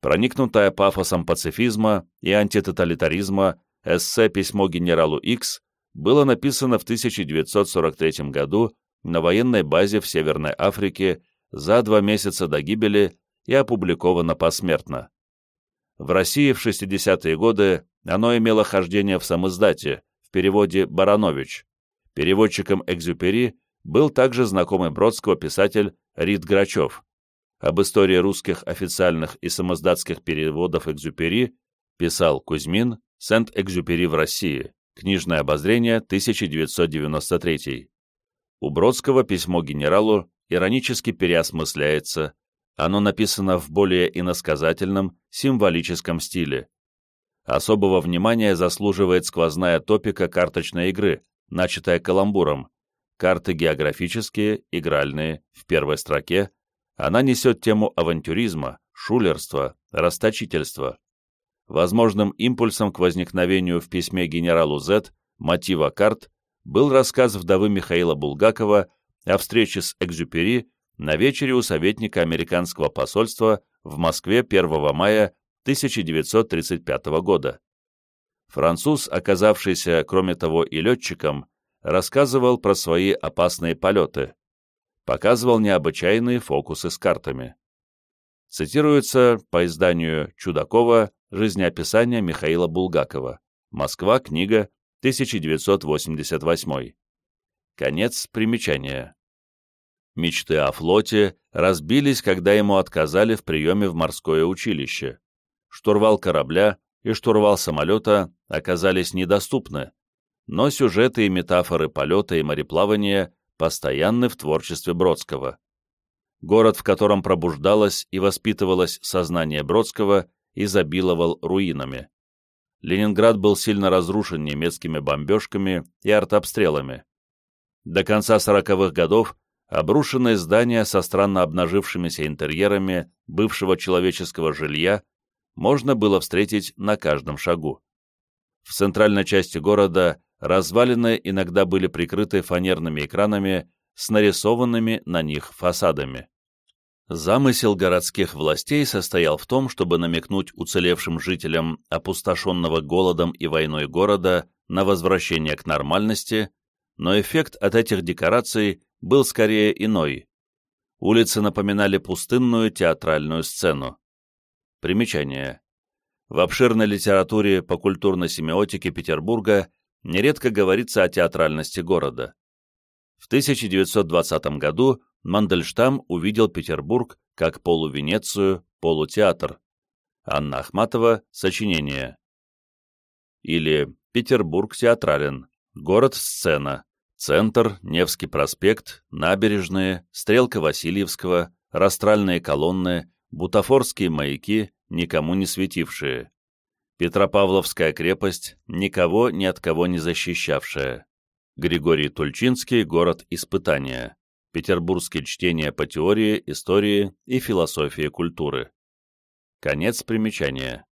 A: Проникнутая пафосом пацифизма и антитоталитаризма эссе «Письмо генералу X» было написано в 1943 году на военной базе в Северной Африке за два месяца до гибели и опубликовано посмертно. В России в 60-е годы оно имело хождение в самоиздате, в переводе «Баранович». Переводчиком «Экзюпери» был также знакомый Бродского писатель Рид Грачев. Об истории русских официальных и самоздатских переводов «Экзюпери» писал Кузьмин, Сент-Экзюпери в России, книжное обозрение, 1993. У Бродского письмо генералу иронически переосмысляется, оно написано в более иносказательном, символическом стиле. Особого внимания заслуживает сквозная топика карточной игры, начатая каламбуром. Карты географические, игральные, в первой строке. Она несет тему авантюризма, шулерства, расточительства. Возможным импульсом к возникновению в письме генералу Z мотива карт был рассказ вдовы Михаила Булгакова о встрече с Экзюпери на вечере у советника американского посольства в Москве 1 мая 1935 года. Француз, оказавшийся, кроме того, и летчиком, рассказывал про свои опасные полеты, показывал необычайные фокусы с картами. Цитируется по изданию Чудакова «Жизнеописание Михаила Булгакова. Москва. Книга. 1988». Конец примечания. Мечты о флоте разбились, когда ему отказали в приеме в морское училище. Штурвал корабля и штурвал самолета оказались недоступны, но сюжеты и метафоры полета и мореплавания постоянны в творчестве Бродского. Город, в котором пробуждалось и воспитывалось сознание Бродского, изобиловал руинами. Ленинград был сильно разрушен немецкими бомбежками и артобстрелами. До конца сороковых годов обрушенные здания со странно обнажившимися интерьерами бывшего человеческого жилья можно было встретить на каждом шагу. В центральной части города развалины иногда были прикрыты фанерными экранами с нарисованными на них фасадами. Замысел городских властей состоял в том, чтобы намекнуть уцелевшим жителям опустошенного голодом и войной города на возвращение к нормальности, но эффект от этих декораций был скорее иной. Улицы напоминали пустынную театральную сцену. Примечание. В обширной литературе по культурной семиотике Петербурга нередко говорится о театральности города. В 1920 году Мандельштам увидел Петербург как полувенецию, полутеатр. Анна Ахматова, сочинение. Или Петербург театрален, город-сцена, центр, Невский проспект, набережные, Стрелка Васильевского, растральные колонны, бутафорские маяки, никому не светившие. Петропавловская крепость, никого ни от кого не защищавшая. Григорий Тульчинский «Город испытания». Петербургские чтения по теории, истории и философии культуры. Конец примечания.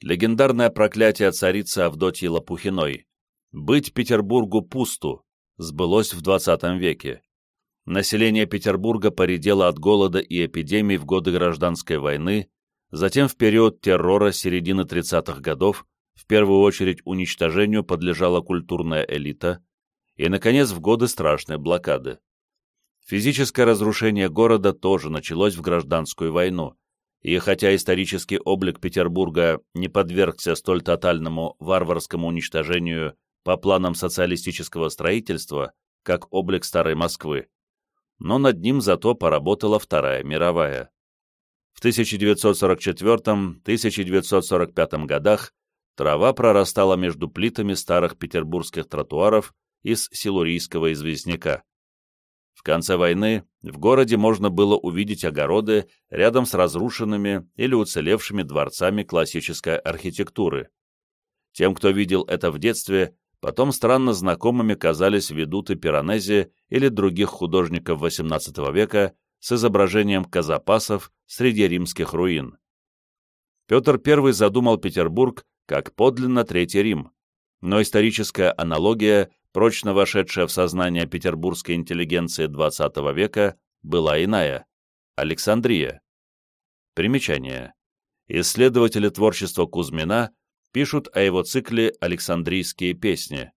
A: Легендарное проклятие царицы Авдотьи Лопухиной «Быть Петербургу пусту» сбылось в XX веке население Петербурга поредело от голода и эпидемий в годы Гражданской войны, затем в период террора середины 30-х годов в первую очередь уничтожению подлежала культурная элита, и, наконец, в годы страшной блокады. Физическое разрушение города тоже началось в гражданскую войну, и хотя исторический облик Петербурга не подвергся столь тотальному варварскому уничтожению по планам социалистического строительства, как облик Старой Москвы, но над ним зато поработала Вторая мировая. В 1944-1945 годах трава прорастала между плитами старых петербургских тротуаров из силурийского известняка. В конце войны в городе можно было увидеть огороды рядом с разрушенными или уцелевшими дворцами классической архитектуры. Тем, кто видел это в детстве, Потом странно знакомыми казались ведуты Пиранези или других художников XVIII века с изображением казапасов среди римских руин. Петр I задумал Петербург как подлинно Третий Рим, но историческая аналогия, прочно вошедшая в сознание петербургской интеллигенции XX века, была иная – Александрия. Примечание. Исследователи творчества Кузьмина пишут о его цикле «Александрийские песни».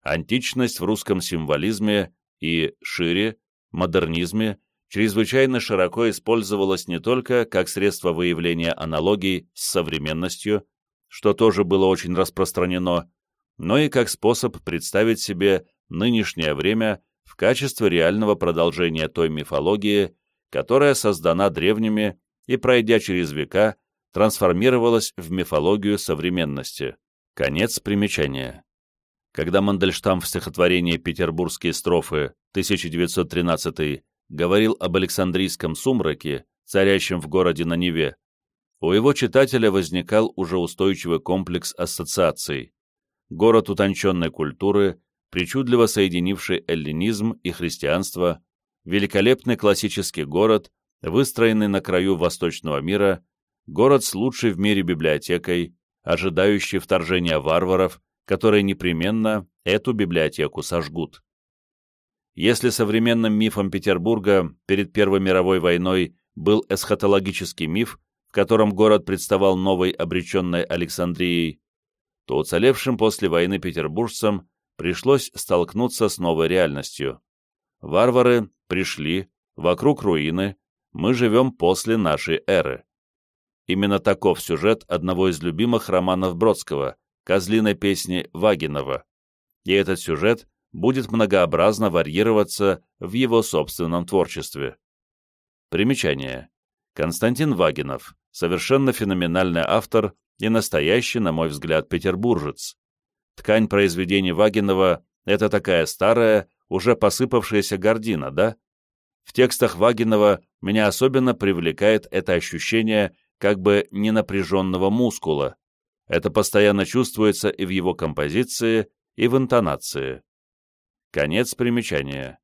A: Античность в русском символизме и, шире, модернизме чрезвычайно широко использовалась не только как средство выявления аналогий с современностью, что тоже было очень распространено, но и как способ представить себе нынешнее время в качестве реального продолжения той мифологии, которая создана древними и, пройдя через века, трансформировалась в мифологию современности. Конец примечания. Когда Мандельштам в стихотворении «Петербургские строфы» 1913 говорил об Александрийском сумраке, царящем в городе на Неве, у его читателя возникал уже устойчивый комплекс ассоциаций. Город утонченной культуры, причудливо соединивший эллинизм и христианство, великолепный классический город, выстроенный на краю восточного мира, город с лучшей в мире библиотекой, ожидающий вторжения варваров, которые непременно эту библиотеку сожгут. Если современным мифом Петербурга перед Первой мировой войной был эсхатологический миф, в котором город представал новой обреченной Александрией, то уцелевшим после войны петербуржцам пришлось столкнуться с новой реальностью. Варвары пришли, вокруг руины, мы живем после нашей эры. Именно таков сюжет одного из любимых романов Бродского, «Козлиной песни Вагинова». И этот сюжет будет многообразно варьироваться в его собственном творчестве. Примечание. Константин Вагинов, совершенно феноменальный автор и настоящий, на мой взгляд, петербуржец. Ткань произведений Вагинова — это такая старая, уже посыпавшаяся гордина, да? В текстах Вагинова меня особенно привлекает это ощущение как бы ненапряженного мускула. Это постоянно чувствуется и в его композиции, и в интонации. Конец примечания.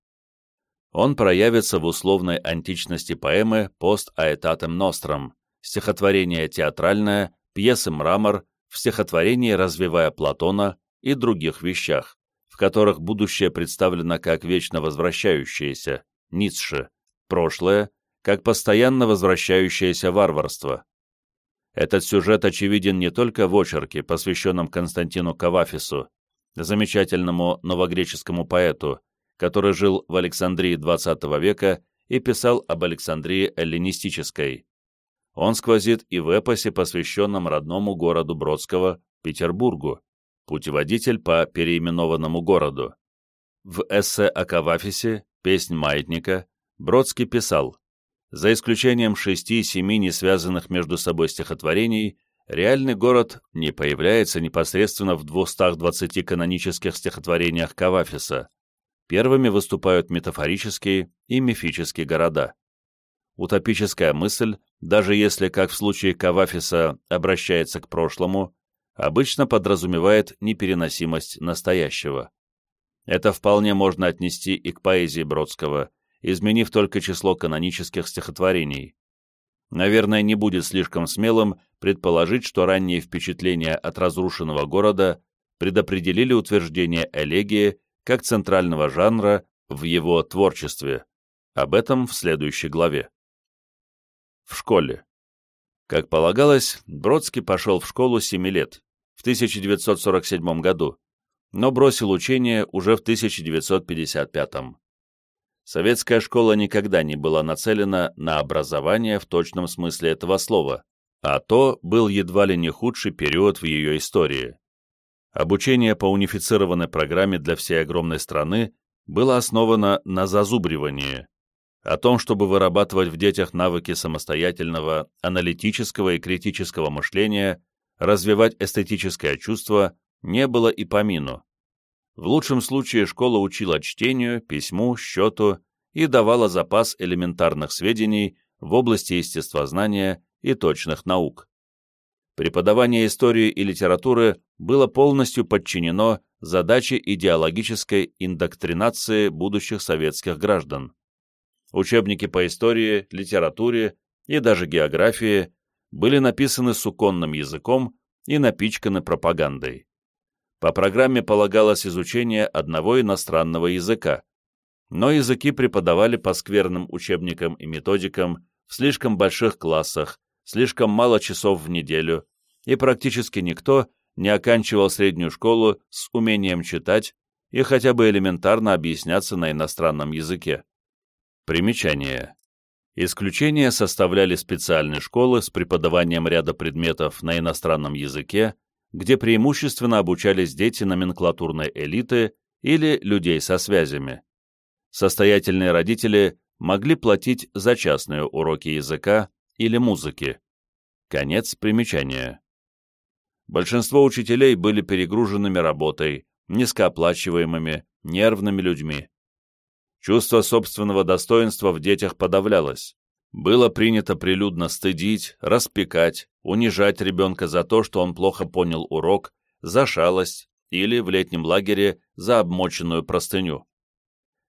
A: Он проявится в условной античности поэмы «Пост аэтатем ностром», стихотворение театральное, пьесы «Мрамор», в стихотворении «Развивая Платона» и других вещах, в которых будущее представлено как вечно возвращающееся, Ницше, прошлое, как постоянно возвращающееся варварство. Этот сюжет очевиден не только в очерке, посвященном Константину Кавафису, замечательному новогреческому поэту, который жил в Александрии XX века и писал об Александрии эллинистической. Он сквозит и в эпосе, посвященном родному городу Бродского, Петербургу, путеводитель по переименованному городу. В эссе о Кавафисе «Песнь маятника» Бродский писал «За исключением шести-семи не связанных между собой стихотворений, реальный город не появляется непосредственно в 220 канонических стихотворениях Кавафиса. Первыми выступают метафорические и мифические города. Утопическая мысль, даже если, как в случае Кавафиса, обращается к прошлому, обычно подразумевает непереносимость настоящего. Это вполне можно отнести и к поэзии Бродского, изменив только число канонических стихотворений. Наверное, не будет слишком смелым предположить, что ранние впечатления от разрушенного города предопределили утверждение элегии как центрального жанра в его творчестве. Об этом в следующей главе. В школе. Как полагалось, Бродский пошел в школу 7 лет, в 1947 году, но бросил учение уже в 1955. Советская школа никогда не была нацелена на образование в точном смысле этого слова, а то был едва ли не худший период в ее истории. Обучение по унифицированной программе для всей огромной страны было основано на зазубривании, о том, чтобы вырабатывать в детях навыки самостоятельного, аналитического и критического мышления, развивать эстетическое чувство, не было и помину. В лучшем случае школа учила чтению, письму, счету и давала запас элементарных сведений в области естествознания и точных наук. Преподавание истории и литературы было полностью подчинено задаче идеологической индоктринации будущих советских граждан. Учебники по истории, литературе и даже географии были написаны суконным языком и напичканы пропагандой. По программе полагалось изучение одного иностранного языка, но языки преподавали по скверным учебникам и методикам в слишком больших классах, слишком мало часов в неделю, и практически никто не оканчивал среднюю школу с умением читать и хотя бы элементарно объясняться на иностранном языке. Примечание. Исключение составляли специальные школы с преподаванием ряда предметов на иностранном языке, где преимущественно обучались дети номенклатурной элиты или людей со связями. Состоятельные родители могли платить за частные уроки языка или музыки. Конец примечания. Большинство учителей были перегруженными работой, низкооплачиваемыми, нервными людьми. Чувство собственного достоинства в детях подавлялось было принято прилюдно стыдить, распекать, унижать ребенка за то, что он плохо понял урок, за шалость или в летнем лагере за обмоченную простыню.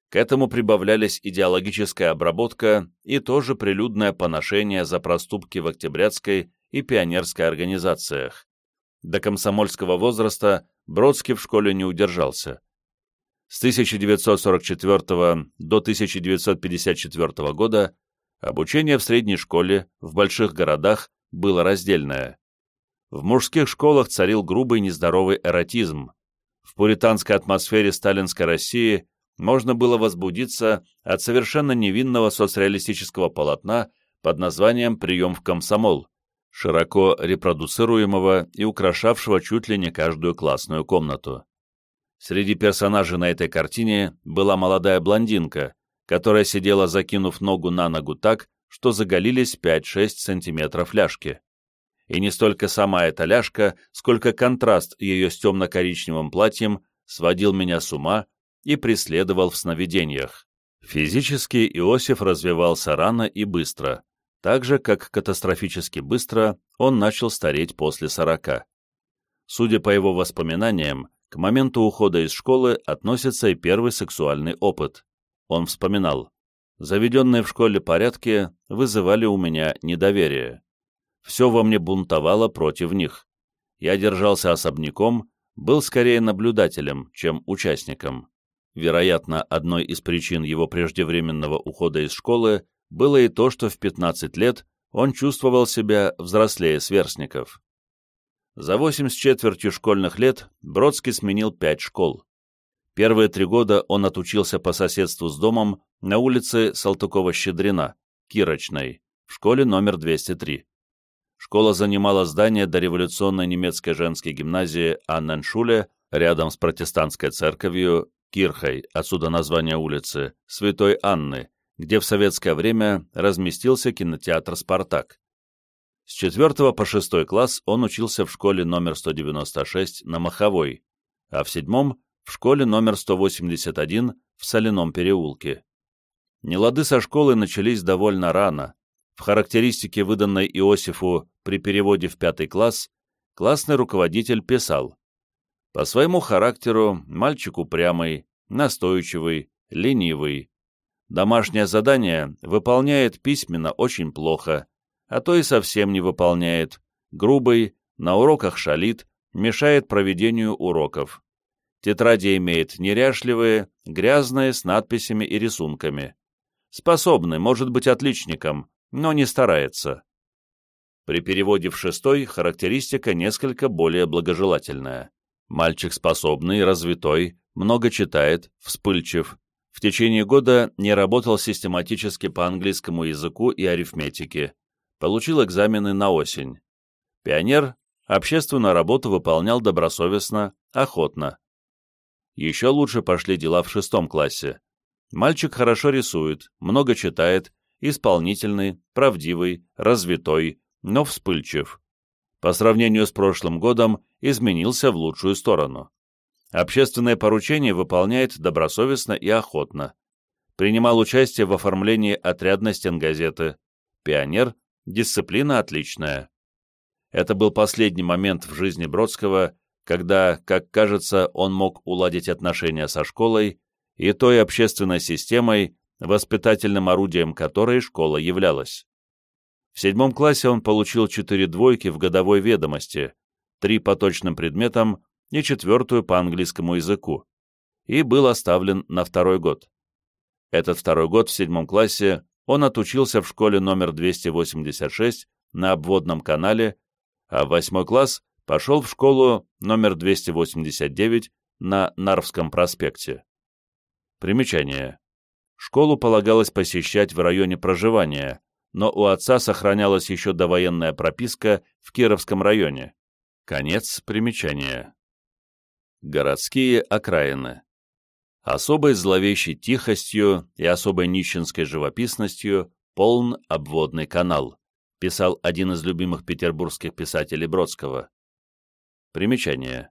A: К этому прибавлялись идеологическая обработка и тоже прилюдное поношение за проступки в Октябрятской и пионерской организациях. До комсомольского возраста Бродский в школе не удержался. С 1944 до 1954 года Обучение в средней школе в больших городах было раздельное. В мужских школах царил грубый нездоровый эротизм. В пуританской атмосфере сталинской России можно было возбудиться от совершенно невинного соцреалистического полотна под названием «Прием в комсомол», широко репродуцируемого и украшавшего чуть ли не каждую классную комнату. Среди персонажей на этой картине была молодая блондинка, которая сидела, закинув ногу на ногу так, что заголились 5-6 сантиметров ляжки. И не столько сама эта ляжка, сколько контраст ее с темно-коричневым платьем сводил меня с ума и преследовал в сновидениях. Физически Иосиф развивался рано и быстро, так же, как катастрофически быстро он начал стареть после сорока. Судя по его воспоминаниям, к моменту ухода из школы относится и первый сексуальный опыт. Он вспоминал. Заведенные в школе порядки вызывали у меня недоверие. Все во мне бунтовало против них. Я держался особняком, был скорее наблюдателем, чем участником. Вероятно, одной из причин его преждевременного ухода из школы было и то, что в 15 лет он чувствовал себя взрослее сверстников. За восемь с четвертью школьных лет Бродский сменил пять школ. Первые три года он отучился по соседству с домом на улице Салтыкова-Щедрина, Кирочной, в школе номер 203. Школа занимала здание дореволюционной немецкой женской гимназии Анненшуле рядом с протестантской церковью Кирхой, отсюда название улицы, Святой Анны, где в советское время разместился кинотеатр «Спартак». С 4 по 6 класс он учился в школе номер 196 на Маховой, а в седьмом — в школе номер 181 в Соляном переулке. Нелады со школы начались довольно рано. В характеристике, выданной Иосифу при переводе в пятый класс, классный руководитель писал «По своему характеру мальчик упрямый, настойчивый, ленивый. Домашнее задание выполняет письменно очень плохо, а то и совсем не выполняет, грубый, на уроках шалит, мешает проведению уроков. Тетради имеет неряшливые, грязные, с надписями и рисунками. Способный, может быть отличником, но не старается. При переводе в шестой характеристика несколько более благожелательная. Мальчик способный, развитой, много читает, вспыльчив. В течение года не работал систематически по английскому языку и арифметике получил экзамены на осень. Пионер общественную работу выполнял добросовестно, охотно. Еще лучше пошли дела в шестом классе. Мальчик хорошо рисует, много читает, исполнительный, правдивый, развитой, но вспыльчив. По сравнению с прошлым годом изменился в лучшую сторону. Общественное поручение выполняет добросовестно и охотно. Принимал участие в оформлении отрядной стенгазеты. Пионер Дисциплина отличная. Это был последний момент в жизни Бродского, когда, как кажется, он мог уладить отношения со школой и той общественной системой, воспитательным орудием которой школа являлась. В седьмом классе он получил четыре двойки в годовой ведомости, три по точным предметам и четвертую по английскому языку, и был оставлен на второй год. Этот второй год в седьмом классе он отучился в школе номер 286 на обводном канале, а в восьмой класс пошел в школу номер 289 на Нарвском проспекте. Примечание. Школу полагалось посещать в районе проживания, но у отца сохранялась еще довоенная прописка в Кировском районе. Конец примечания. Городские окраины. Особой зловещей тихостью и особой нищенской живописностью полн обводный канал, писал один из любимых петербургских писателей Бродского. Примечание.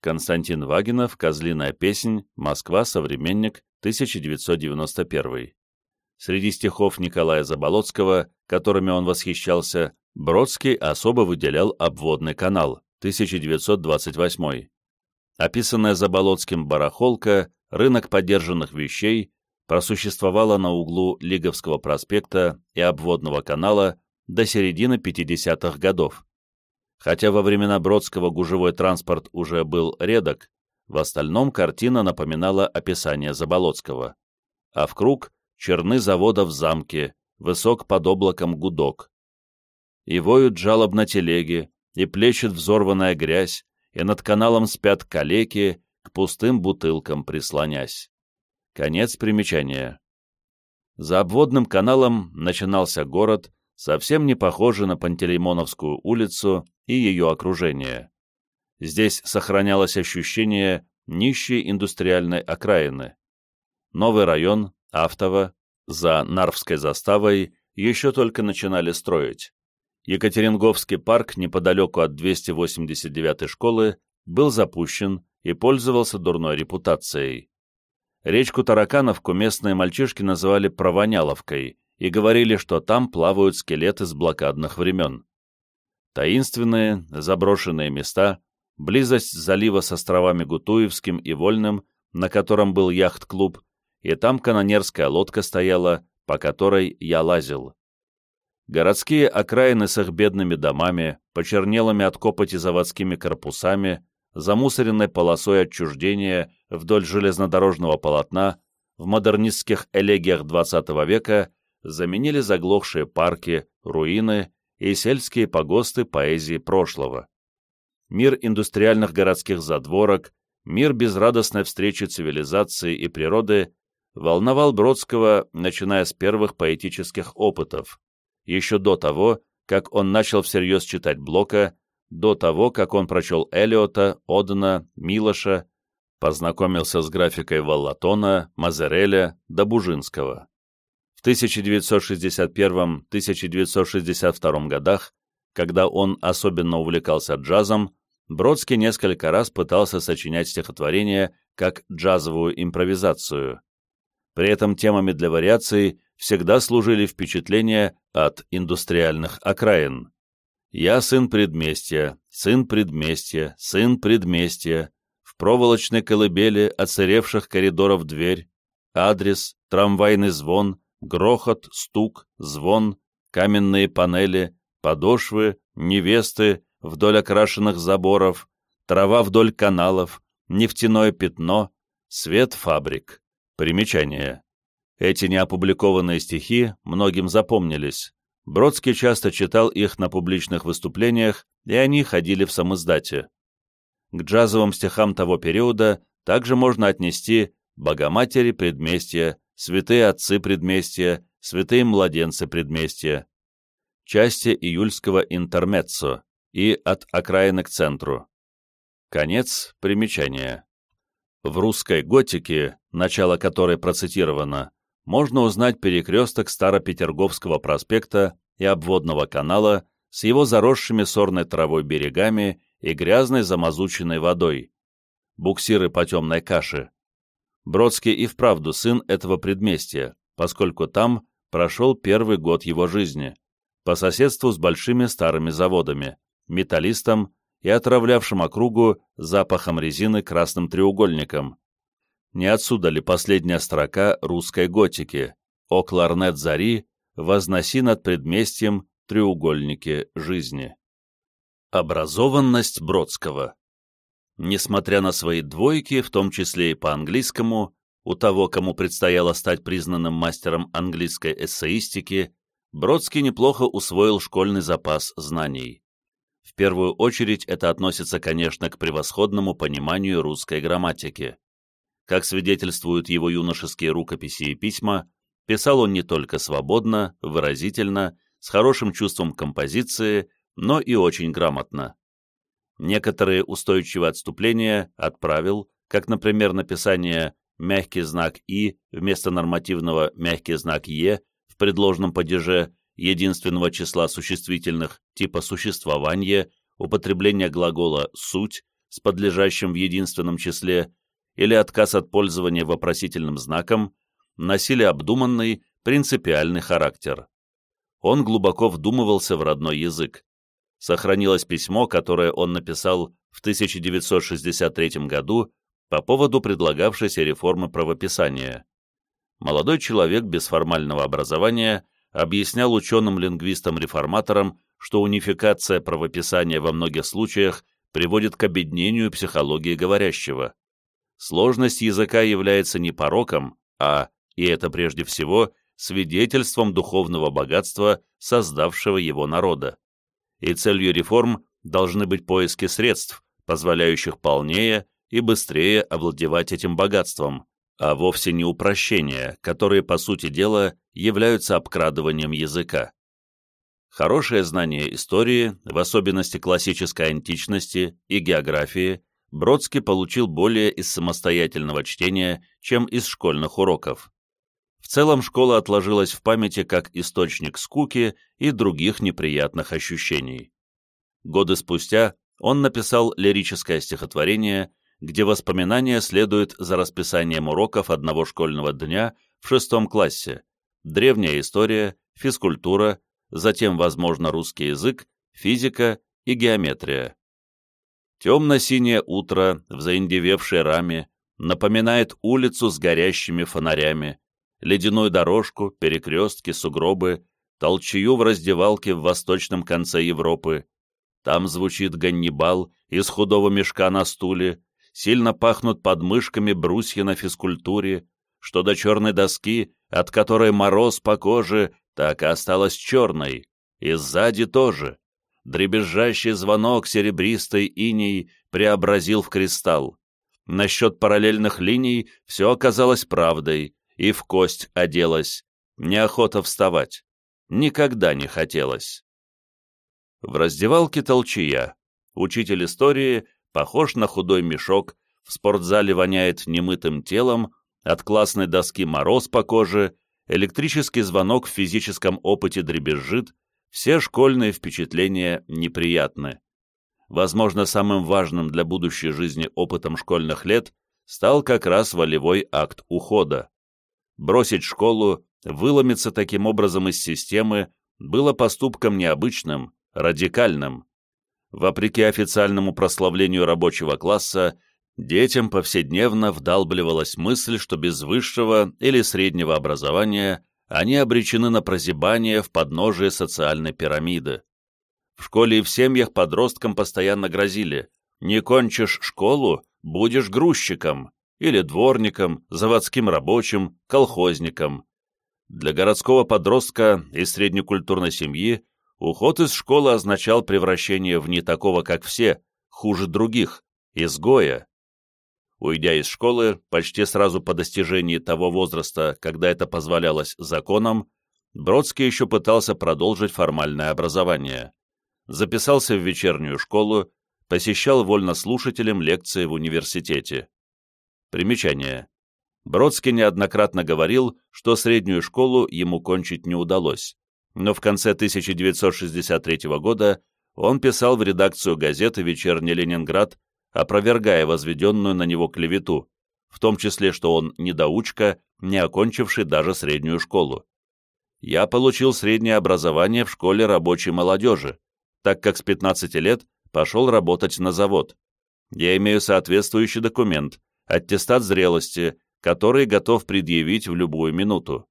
A: Константин Вагинов, «Козлиная песнь», Москва, «Современник», 1991. Среди стихов Николая Заболоцкого, которыми он восхищался, Бродский особо выделял обводный канал, 1928. Описанная Заболоцким барахолка рынок подержанных вещей просуществовала на углу Лиговского проспекта и обводного канала до середины 50-х годов. Хотя во времена Бродского гужевой транспорт уже был редок, в остальном картина напоминала описание Заболоцкого. А в круг черны завода в замке, высок под облаком гудок. И воют жалобно телеги, и плещет взорванная грязь, и над каналом спят калеки, к пустым бутылкам прислонясь. Конец примечания. За обводным каналом начинался город, совсем не похожий на Пантелеймоновскую улицу и ее окружение. Здесь сохранялось ощущение нищей индустриальной окраины. Новый район, Автово, за Нарвской заставой, еще только начинали строить. Екатеринговский парк неподалеку от 289-й школы был запущен и пользовался дурной репутацией. Речку Таракановку местные мальчишки называли Провоняловкой и говорили, что там плавают скелеты с блокадных времен. Таинственные, заброшенные места, близость залива с островами Гутуевским и Вольным, на котором был яхт-клуб, и там канонерская лодка стояла, по которой я лазил. Городские окраины с их бедными домами, почернелыми от копоти заводскими корпусами, замусоренной полосой отчуждения вдоль железнодорожного полотна, в модернистских элегиях XX века заменили заглохшие парки, руины и сельские погосты поэзии прошлого. Мир индустриальных городских задворок, мир безрадостной встречи цивилизации и природы волновал Бродского, начиная с первых поэтических опытов, еще до того, как он начал всерьез читать Блока, до того, как он прочел Элиота, Одена, Милоша, познакомился с графикой Валлатона, Мазереля, Добужинского. В 1961-1962 годах, когда он особенно увлекался джазом, Бродский несколько раз пытался сочинять стихотворения как джазовую импровизацию. При этом темами для вариаций всегда служили впечатления от индустриальных окраин. «Я сын предместья, сын предместья, сын предместья», в проволочной колыбели оцаревших коридоров дверь, адрес, трамвайный звон, грохот, стук, звон, каменные панели, подошвы, невесты вдоль окрашенных заборов, трава вдоль каналов, нефтяное пятно, свет фабрик. Примечание. Эти неопубликованные стихи многим запомнились. Бродский часто читал их на публичных выступлениях, и они ходили в самоиздате. К джазовым стихам того периода также можно отнести «Богоматери предместья», «Святые отцы предместья», «Святые младенцы предместья», части июльского интермеццо и «От окраины к центру». Конец примечания. В русской готике, начало которой процитировано, можно узнать перекресток Старопетерговского проспекта и обводного канала с его заросшими сорной травой берегами и грязной замазученной водой. Буксиры по темной каше. Бродский и вправду сын этого предместья, поскольку там прошел первый год его жизни, по соседству с большими старыми заводами, металлистом и отравлявшим округу запахом резины красным треугольником. Не отсюда ли последняя строка русской готики «О кларнет зари, возноси над предместьем треугольники жизни». Образованность Бродского Несмотря на свои двойки, в том числе и по английскому, у того, кому предстояло стать признанным мастером английской эссеистики, Бродский неплохо усвоил школьный запас знаний. В первую очередь это относится, конечно, к превосходному пониманию русской грамматики. Как свидетельствуют его юношеские рукописи и письма, писал он не только свободно, выразительно, с хорошим чувством композиции, но и очень грамотно. Некоторые устойчивые отступления отправил, как, например, написание «мягкий знак «и» вместо нормативного «мягкий знак «е» в предложенном падеже единственного числа существительных типа существования, употребление глагола «суть» с подлежащим в единственном числе или отказ от пользования вопросительным знаком носили обдуманный, принципиальный характер. Он глубоко вдумывался в родной язык. Сохранилось письмо, которое он написал в 1963 году по поводу предлагавшейся реформы правописания. Молодой человек без формального образования объяснял ученым-лингвистам-реформаторам, что унификация правописания во многих случаях приводит к обеднению психологии говорящего. Сложность языка является не пороком, а, и это прежде всего, свидетельством духовного богатства, создавшего его народа. И целью реформ должны быть поиски средств, позволяющих полнее и быстрее овладевать этим богатством, а вовсе не упрощения, которые, по сути дела, являются обкрадыванием языка. Хорошее знание истории, в особенности классической античности и географии, Бродский получил более из самостоятельного чтения, чем из школьных уроков. В целом школа отложилась в памяти как источник скуки и других неприятных ощущений. Годы спустя он написал лирическое стихотворение, где воспоминания следуют за расписанием уроков одного школьного дня в шестом классе, древняя история, физкультура, затем, возможно, русский язык, физика и геометрия. Темно-синее утро в заиндевевшей раме напоминает улицу с горящими фонарями, ледяную дорожку, перекрестки, сугробы, толчью в раздевалке в восточном конце Европы. Там звучит Ганнибал из худого мешка на стуле, сильно пахнут подмышками брусья на физкультуре, что до черной доски, от которой мороз по коже, так и осталась черной, и сзади тоже. Дребезжащий звонок серебристой иней преобразил в кристалл. Насчет параллельных линий все оказалось правдой, и в кость оделась. Неохота вставать. Никогда не хотелось. В раздевалке толчия. Учитель истории похож на худой мешок, в спортзале воняет немытым телом, от классной доски мороз по коже, электрический звонок в физическом опыте дребезжит, все школьные впечатления неприятны. Возможно, самым важным для будущей жизни опытом школьных лет стал как раз волевой акт ухода. Бросить школу, выломиться таким образом из системы, было поступком необычным, радикальным. Вопреки официальному прославлению рабочего класса, детям повседневно вдалбливалась мысль, что без высшего или среднего образования они обречены на прозябание в подножие социальной пирамиды. В школе и в семьях подросткам постоянно грозили «не кончишь школу, будешь грузчиком» или дворником, заводским рабочим, колхозником. Для городского подростка из среднекультурной семьи уход из школы означал превращение в не такого, как все, хуже других, изгоя. Уйдя из школы, почти сразу по достижении того возраста, когда это позволялось законом, Бродский еще пытался продолжить формальное образование. Записался в вечернюю школу, посещал вольнослушателем лекции в университете. Примечание. Бродский неоднократно говорил, что среднюю школу ему кончить не удалось, но в конце 1963 года он писал в редакцию газеты «Вечерний Ленинград» опровергая возведенную на него клевету, в том числе, что он недоучка, не окончивший даже среднюю школу. Я получил среднее образование в школе рабочей молодежи, так как с 15 лет пошел работать на завод. Я имею соответствующий документ, аттестат зрелости, который готов предъявить в любую минуту.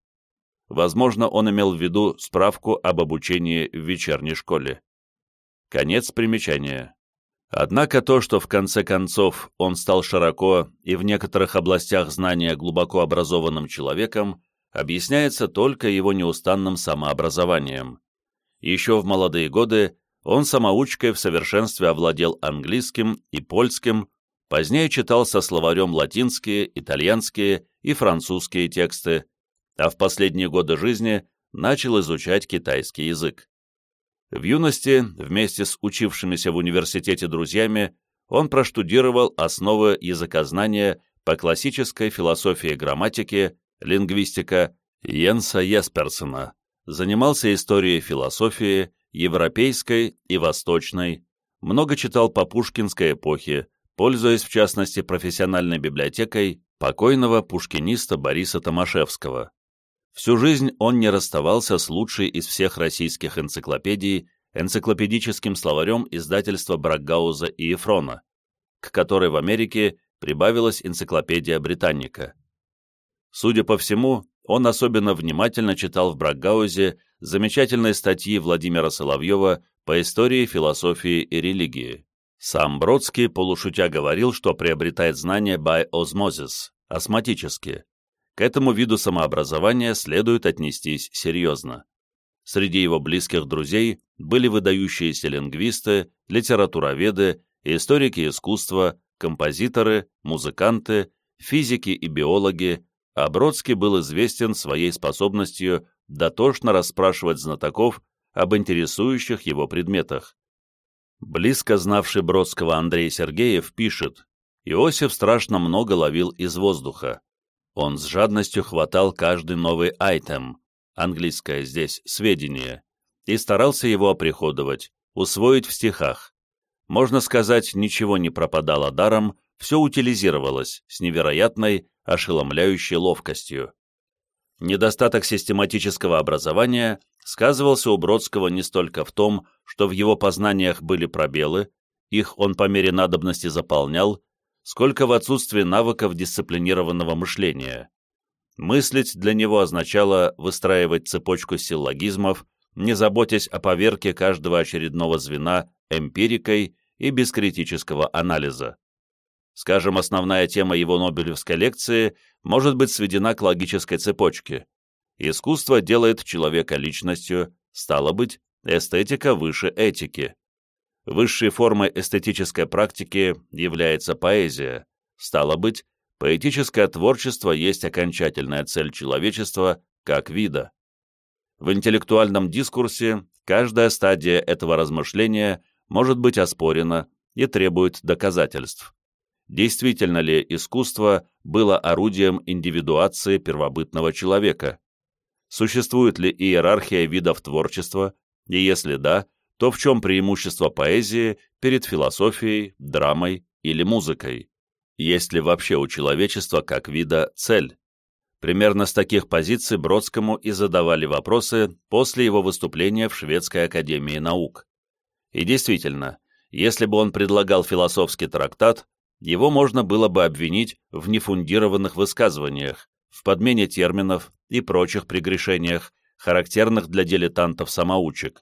A: Возможно, он имел в виду справку об обучении в вечерней школе. Конец примечания. Однако то, что в конце концов он стал широко и в некоторых областях знания глубоко образованным человеком, объясняется только его неустанным самообразованием. Еще в молодые годы он самоучкой в совершенстве овладел английским и польским, позднее читал со словарем латинские, итальянские и французские тексты, а в последние годы жизни начал изучать китайский язык. В юности, вместе с учившимися в университете друзьями, он проштудировал основы языкознания по классической философии грамматики, лингвистика Йенса Есперсона, занимался историей философии, европейской и восточной, много читал по пушкинской эпохе, пользуясь в частности профессиональной библиотекой покойного пушкиниста Бориса Томашевского. Всю жизнь он не расставался с лучшей из всех российских энциклопедий, энциклопедическим словарем издательства Бракгауза и Ефрона, к которой в Америке прибавилась энциклопедия Британника. Судя по всему, он особенно внимательно читал в Бракгаузе замечательные статьи Владимира Соловьева по истории, философии и религии. Сам Бродский полушутя говорил, что приобретает знания by osmosis, осмотически, к этому виду самообразования следует отнестись серьезно. Среди его близких друзей были выдающиеся лингвисты, литературоведы, историки искусства, композиторы, музыканты, физики и биологи, а Бродский был известен своей способностью дотошно расспрашивать знатоков об интересующих его предметах. Близко знавший Бродского Андрей Сергеев пишет, Иосиф страшно много ловил из воздуха. Он с жадностью хватал каждый новый айтем, английское здесь сведение, и старался его оприходовать, усвоить в стихах. Можно сказать, ничего не пропадало даром, все утилизировалось с невероятной, ошеломляющей ловкостью. Недостаток систематического образования сказывался у Бродского не столько в том, что в его познаниях были пробелы, их он по мере надобности заполнял, сколько в отсутствии навыков дисциплинированного мышления. Мыслить для него означало выстраивать цепочку силлогизмов, не заботясь о поверке каждого очередного звена эмпирикой и без критического анализа. Скажем, основная тема его Нобелевской лекции может быть сведена к логической цепочке. Искусство делает человека личностью, стало быть, эстетика выше этики. Высшей формой эстетической практики является поэзия, стало быть, поэтическое творчество есть окончательная цель человечества как вида. В интеллектуальном дискурсе каждая стадия этого размышления может быть оспорена и требует доказательств. Действительно ли искусство было орудием индивидуации первобытного человека, существует ли иерархия видов творчества, и если да, то в чем преимущество поэзии перед философией, драмой или музыкой? Есть ли вообще у человечества как вида цель? Примерно с таких позиций Бродскому и задавали вопросы после его выступления в Шведской академии наук. И действительно, если бы он предлагал философский трактат, его можно было бы обвинить в нефундированных высказываниях, в подмене терминов и прочих прегрешениях, характерных для дилетантов-самоучек.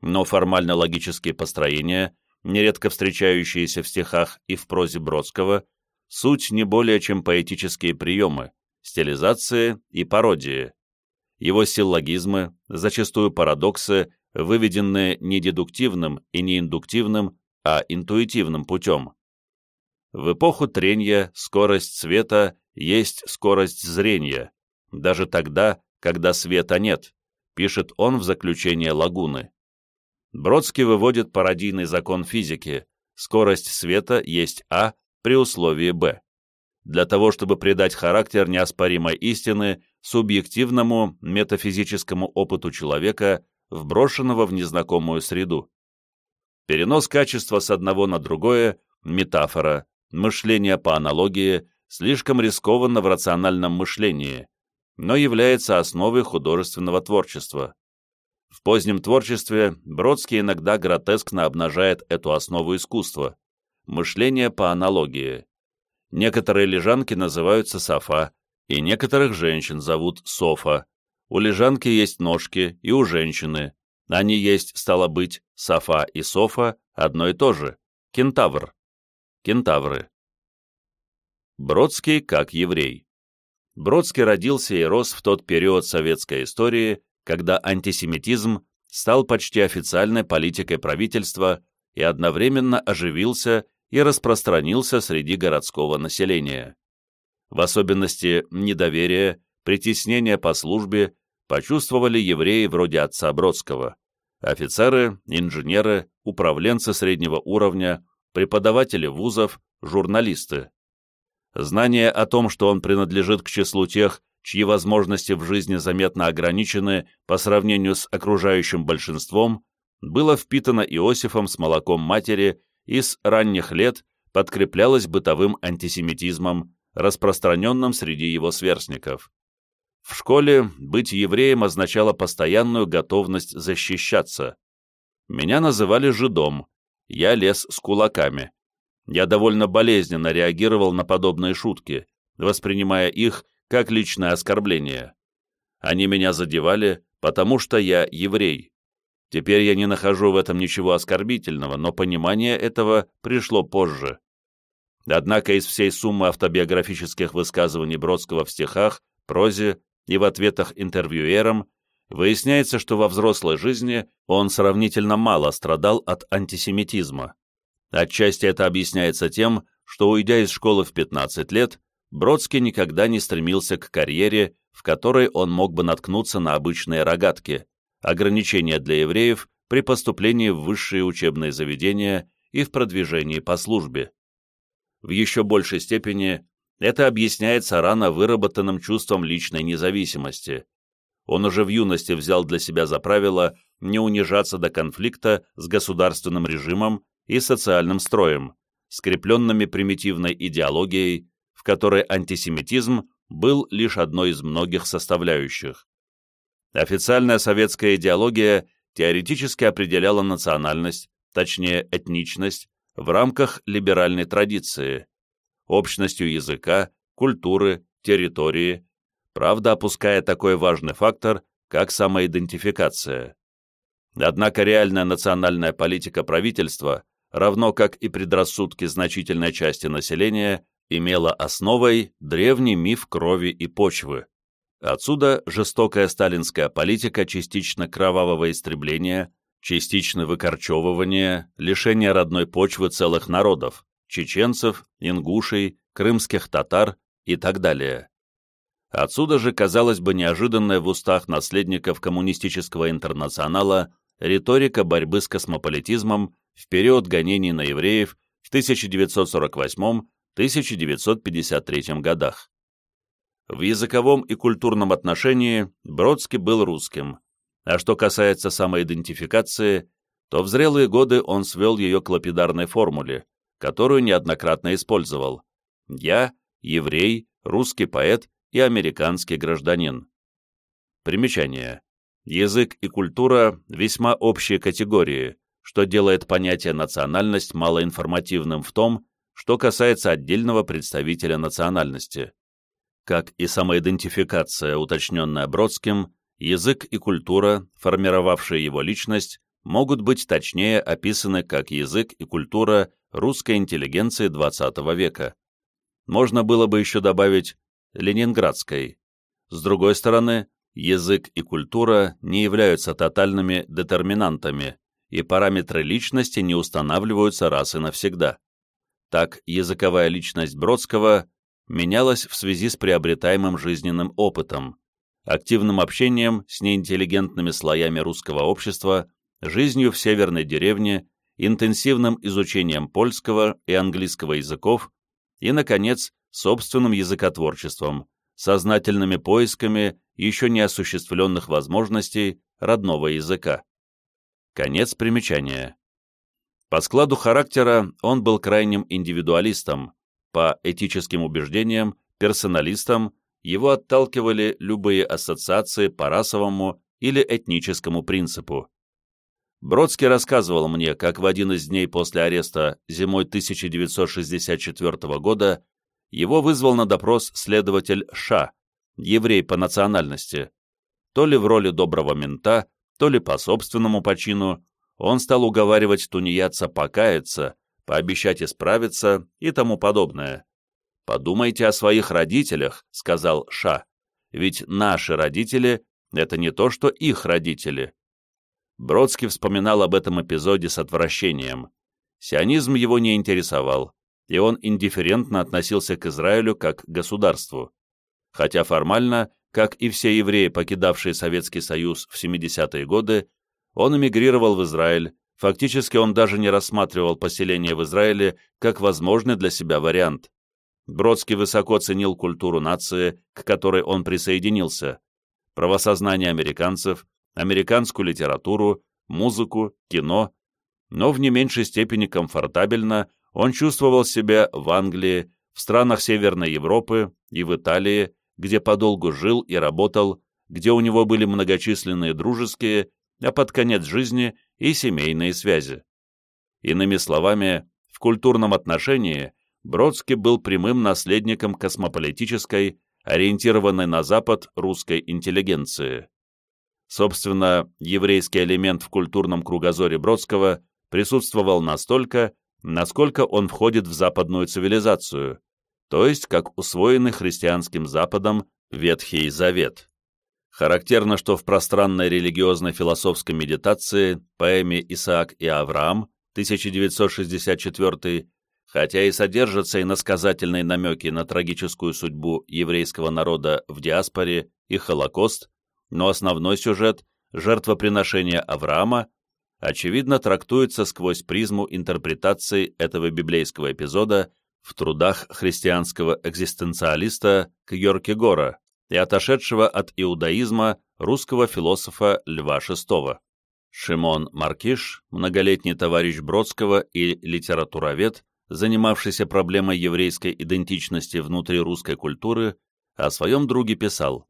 A: Но формально-логические построения, нередко встречающиеся в стихах и в прозе Бродского, суть не более чем поэтические приемы, стилизации и пародии. Его силлогизмы, зачастую парадоксы, выведенные не дедуктивным и не индуктивным, а интуитивным путем. В эпоху трения скорость света есть скорость зрения, даже тогда, когда света нет, пишет он в заключение лагуны. Бродский выводит пародийный закон физики. Скорость света есть А при условии Б. Для того, чтобы придать характер неоспоримой истины субъективному метафизическому опыту человека, вброшенного в незнакомую среду. Перенос качества с одного на другое – метафора, мышление по аналогии слишком рискованно в рациональном мышлении, но является основой художественного творчества. В позднем творчестве Бродский иногда гротескно обнажает эту основу искусства – мышление по аналогии. Некоторые лежанки называются софа, и некоторых женщин зовут софа. У лежанки есть ножки и у женщины. Они есть, стало быть, софа и софа одно и то же – кентавр кентавры. Бродский как еврей. Бродский родился и рос в тот период советской истории, когда антисемитизм стал почти официальной политикой правительства и одновременно оживился и распространился среди городского населения. В особенности недоверие, притеснение по службе почувствовали евреи вроде отца Бродского, офицеры, инженеры, управленцы среднего уровня, преподаватели вузов, журналисты. Знание о том, что он принадлежит к числу тех, чьи возможности в жизни заметно ограничены по сравнению с окружающим большинством, было впитано Иосифом с молоком матери и с ранних лет подкреплялось бытовым антисемитизмом, распространенным среди его сверстников. В школе быть евреем означало постоянную готовность защищаться. Меня называли жидом, я лез с кулаками. Я довольно болезненно реагировал на подобные шутки, воспринимая их как личное оскорбление. Они меня задевали, потому что я еврей. Теперь я не нахожу в этом ничего оскорбительного, но понимание этого пришло позже. Однако из всей суммы автобиографических высказываний Бродского в стихах, прозе и в ответах интервьюерам выясняется, что во взрослой жизни он сравнительно мало страдал от антисемитизма. Отчасти это объясняется тем, что, уйдя из школы в 15 лет, Бродский никогда не стремился к карьере, в которой он мог бы наткнуться на обычные рогатки, ограничения для евреев при поступлении в высшие учебные заведения и в продвижении по службе. в еще большей степени это объясняется рано выработанным чувством личной независимости. Он уже в юности взял для себя за правило не унижаться до конфликта с государственным режимом и социальным строем, скрепленными примитивной идеологией, которой антисемитизм был лишь одной из многих составляющих. Официальная советская идеология теоретически определяла национальность, точнее этничность, в рамках либеральной традиции, общностью языка, культуры, территории, правда опуская такой важный фактор, как самоидентификация. Однако реальная национальная политика правительства, равно как и предрассудки значительной части населения, имела основой древний миф крови и почвы. Отсюда жестокая сталинская политика частично кровавого истребления, частично выкорчевывания, лишения родной почвы целых народов, чеченцев, ингушей, крымских татар и так далее. Отсюда же, казалось бы, неожиданная в устах наследников коммунистического интернационала риторика борьбы с космополитизмом в период гонений на евреев в 1948-1953 годах. В языковом и культурном отношении Бродский был русским, а что касается самоидентификации, то в зрелые годы он свел ее к лапидарной формуле, которую неоднократно использовал. «Я – еврей, русский поэт и американский гражданин». Примечание. Язык и культура – весьма общие категории, что делает понятие национальность малоинформативным в том, что касается отдельного представителя национальности. Как и самоидентификация, уточненная Бродским, язык и культура, формировавшие его личность, могут быть точнее описаны как язык и культура русской интеллигенции XX века. Можно было бы еще добавить ленинградской. С другой стороны, язык и культура не являются тотальными детерминантами, и параметры личности не устанавливаются раз и навсегда. Так, языковая личность Бродского менялась в связи с приобретаемым жизненным опытом, активным общением с неинтеллигентными слоями русского общества, жизнью в северной деревне, интенсивным изучением польского и английского языков и, наконец, собственным языкотворчеством, сознательными поисками еще не осуществленных возможностей родного языка. Конец примечания. По складу характера он был крайним индивидуалистом, по этическим убеждениям – персоналистом, его отталкивали любые ассоциации по расовому или этническому принципу. Бродский рассказывал мне, как в один из дней после ареста зимой 1964 года его вызвал на допрос следователь Ша, еврей по национальности. То ли в роли доброго мента, то ли по собственному почину, он стал уговаривать тунеядца покаяться, пообещать исправиться и тому подобное. «Подумайте о своих родителях», — сказал Ша, «ведь наши родители — это не то, что их родители». Бродский вспоминал об этом эпизоде с отвращением. Сионизм его не интересовал, и он индифферентно относился к Израилю как к государству. Хотя формально, как и все евреи, покидавшие Советский Союз в 70-е годы, он эмигрировал в Израиль, фактически он даже не рассматривал поселение в Израиле как возможный для себя вариант. Бродский высоко ценил культуру нации, к которой он присоединился, правосознание американцев, американскую литературу, музыку, кино, но в не меньшей степени комфортабельно он чувствовал себя в Англии, в странах Северной Европы и в Италии, где подолгу жил и работал, где у него были многочисленные дружеские, а под конец жизни и семейные связи. Иными словами, в культурном отношении Бродский был прямым наследником космополитической, ориентированной на Запад русской интеллигенции. Собственно, еврейский элемент в культурном кругозоре Бродского присутствовал настолько, насколько он входит в западную цивилизацию, то есть как усвоенный христианским Западом Ветхий Завет. Характерно, что в пространной религиозной философской медитации поэме «Исаак и Авраам» 1964 хотя и содержатся иносказательные намеки на трагическую судьбу еврейского народа в диаспоре и Холокост, но основной сюжет – жертвоприношение Авраама – очевидно трактуется сквозь призму интерпретации этого библейского эпизода в трудах христианского экзистенциалиста Кьоркегора и отошедшего от иудаизма русского философа Льва VI. Шимон Маркиш, многолетний товарищ Бродского и литературовед, занимавшийся проблемой еврейской идентичности внутри русской культуры, о своем друге писал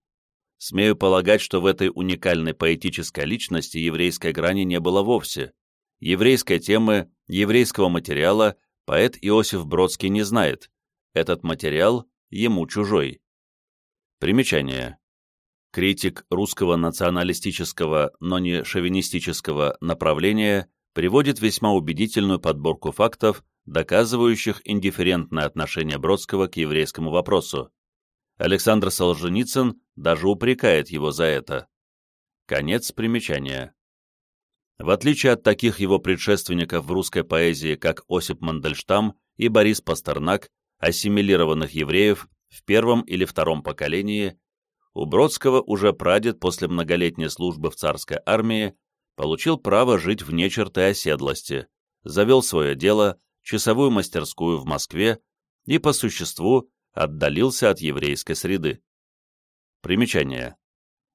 A: «Смею полагать, что в этой уникальной поэтической личности еврейской грани не было вовсе. Еврейской темы, еврейского материала поэт Иосиф Бродский не знает. Этот материал ему чужой». Примечание. Критик русского националистического, но не шовинистического направления приводит весьма убедительную подборку фактов, доказывающих индифферентное отношение Бродского к еврейскому вопросу. Александр Солженицын даже упрекает его за это. Конец примечания. В отличие от таких его предшественников в русской поэзии, как Осип Мандельштам и Борис Пастернак, ассимилированных евреев в первом или втором поколении, у Бродского уже прадед после многолетней службы в царской армии получил право жить вне черты оседлости, завел свое дело, часовую мастерскую в Москве и, по существу, отдалился от еврейской среды. Примечание.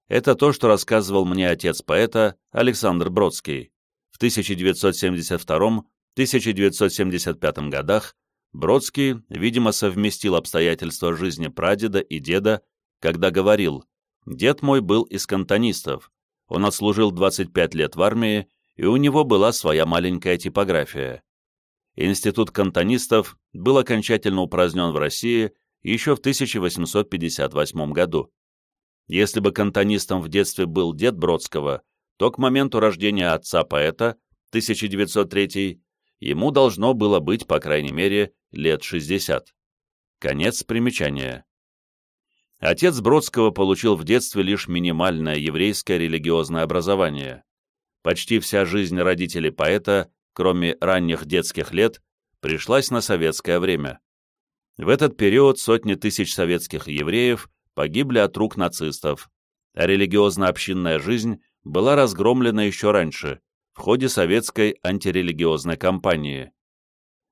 A: Это то, что рассказывал мне отец поэта Александр Бродский. В 1972-1975 годах Бродский, видимо, совместил обстоятельства жизни прадеда и деда, когда говорил «Дед мой был из кантонистов, он отслужил 25 лет в армии, и у него была своя маленькая типография. Институт кантонистов был окончательно упразднен в России еще в 1858 году. Если бы кантонистом в детстве был дед Бродского, то к моменту рождения отца поэта, 1903, ему должно было быть, по крайней мере, лет 60. Конец примечания. Отец Бродского получил в детстве лишь минимальное еврейское религиозное образование. Почти вся жизнь родителей поэта кроме ранних детских лет, пришлась на советское время. В этот период сотни тысяч советских евреев погибли от рук нацистов, а религиозно-общинная жизнь была разгромлена еще раньше, в ходе советской антирелигиозной кампании.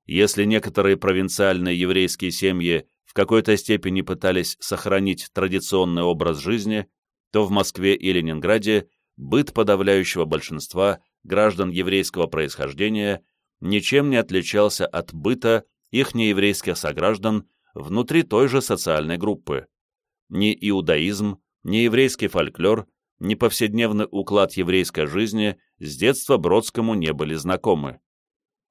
A: Если некоторые провинциальные еврейские семьи в какой-то степени пытались сохранить традиционный образ жизни, то в Москве и Ленинграде быт подавляющего большинства граждан еврейского происхождения ничем не отличался от быта их нееврейских сограждан внутри той же социальной группы. Ни иудаизм, ни еврейский фольклор, ни повседневный уклад еврейской жизни с детства Бродскому не были знакомы.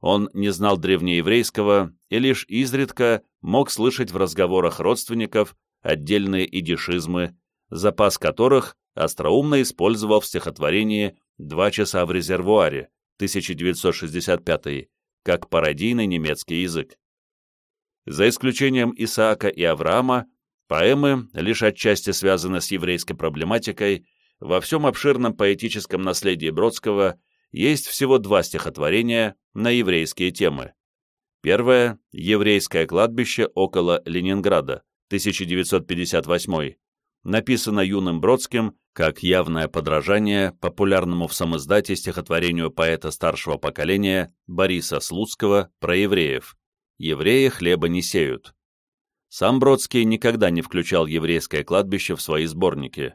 A: Он не знал древнееврейского и лишь изредка мог слышать в разговорах родственников отдельные идишизмы, запас которых остроумно использовал в стихотворении «Два часа в резервуаре» 1965 как пародийный немецкий язык. За исключением Исаака и Авраама, поэмы, лишь отчасти связаны с еврейской проблематикой, во всем обширном поэтическом наследии Бродского есть всего два стихотворения на еврейские темы. Первое — «Еврейское кладбище около Ленинграда», 1958, написано юным Бродским как явное подражание популярному в самоиздате стихотворению поэта старшего поколения Бориса Слуцкого про евреев «Евреи хлеба не сеют». Сам Бродский никогда не включал еврейское кладбище в свои сборники.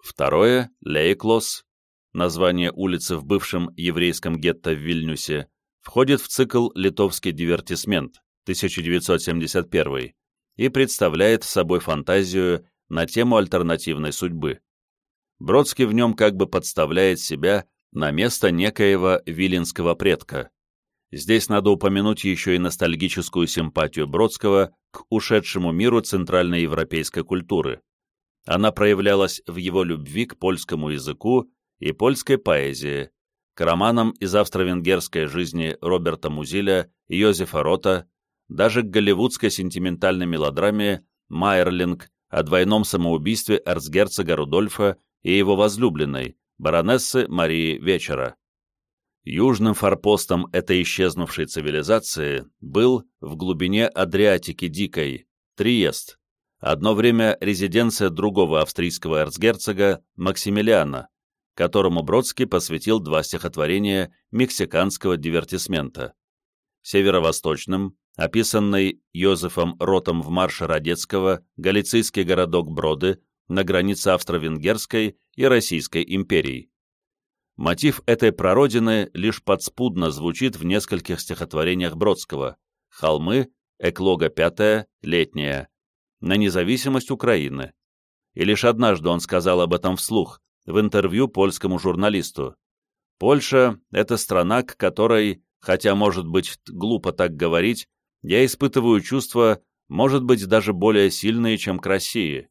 A: Второе — Лейклос, название улицы в бывшем еврейском гетто в Вильнюсе, входит в цикл «Литовский дивертисмент» 1971 и представляет собой фантазию на тему альтернативной судьбы. Бродский в нем как бы подставляет себя на место некоего виленского предка. Здесь надо упомянуть еще и ностальгическую симпатию Бродского к ушедшему миру центральноевропейской культуры. Она проявлялась в его любви к польскому языку и польской поэзии, к романам из австро-венгерской жизни Роберта Музиля и Йозефа Рота, даже к голливудской сентиментальной мелодраме «Майерлинг» о двойном самоубийстве эрцгерцога Рудольфа и его возлюбленной, баронессы Марии Вечера. Южным форпостом этой исчезнувшей цивилизации был в глубине Адриатики Дикой, Триест, одно время резиденция другого австрийского эрцгерцога Максимилиана, которому Бродский посвятил два стихотворения мексиканского дивертисмента. Северо-восточным, описанный Йозефом Ротом в марше Радецкого галицийский городок Броды на границе Австро-Венгерской и Российской империй. Мотив этой прародины лишь подспудно звучит в нескольких стихотворениях Бродского «Холмы», «Эклога пятая», «Летняя», «На независимость Украины». И лишь однажды он сказал об этом вслух, в интервью польскому журналисту. «Польша — это страна, к которой, хотя, может быть, глупо так говорить, я испытываю чувства, может быть, даже более сильные, чем к России.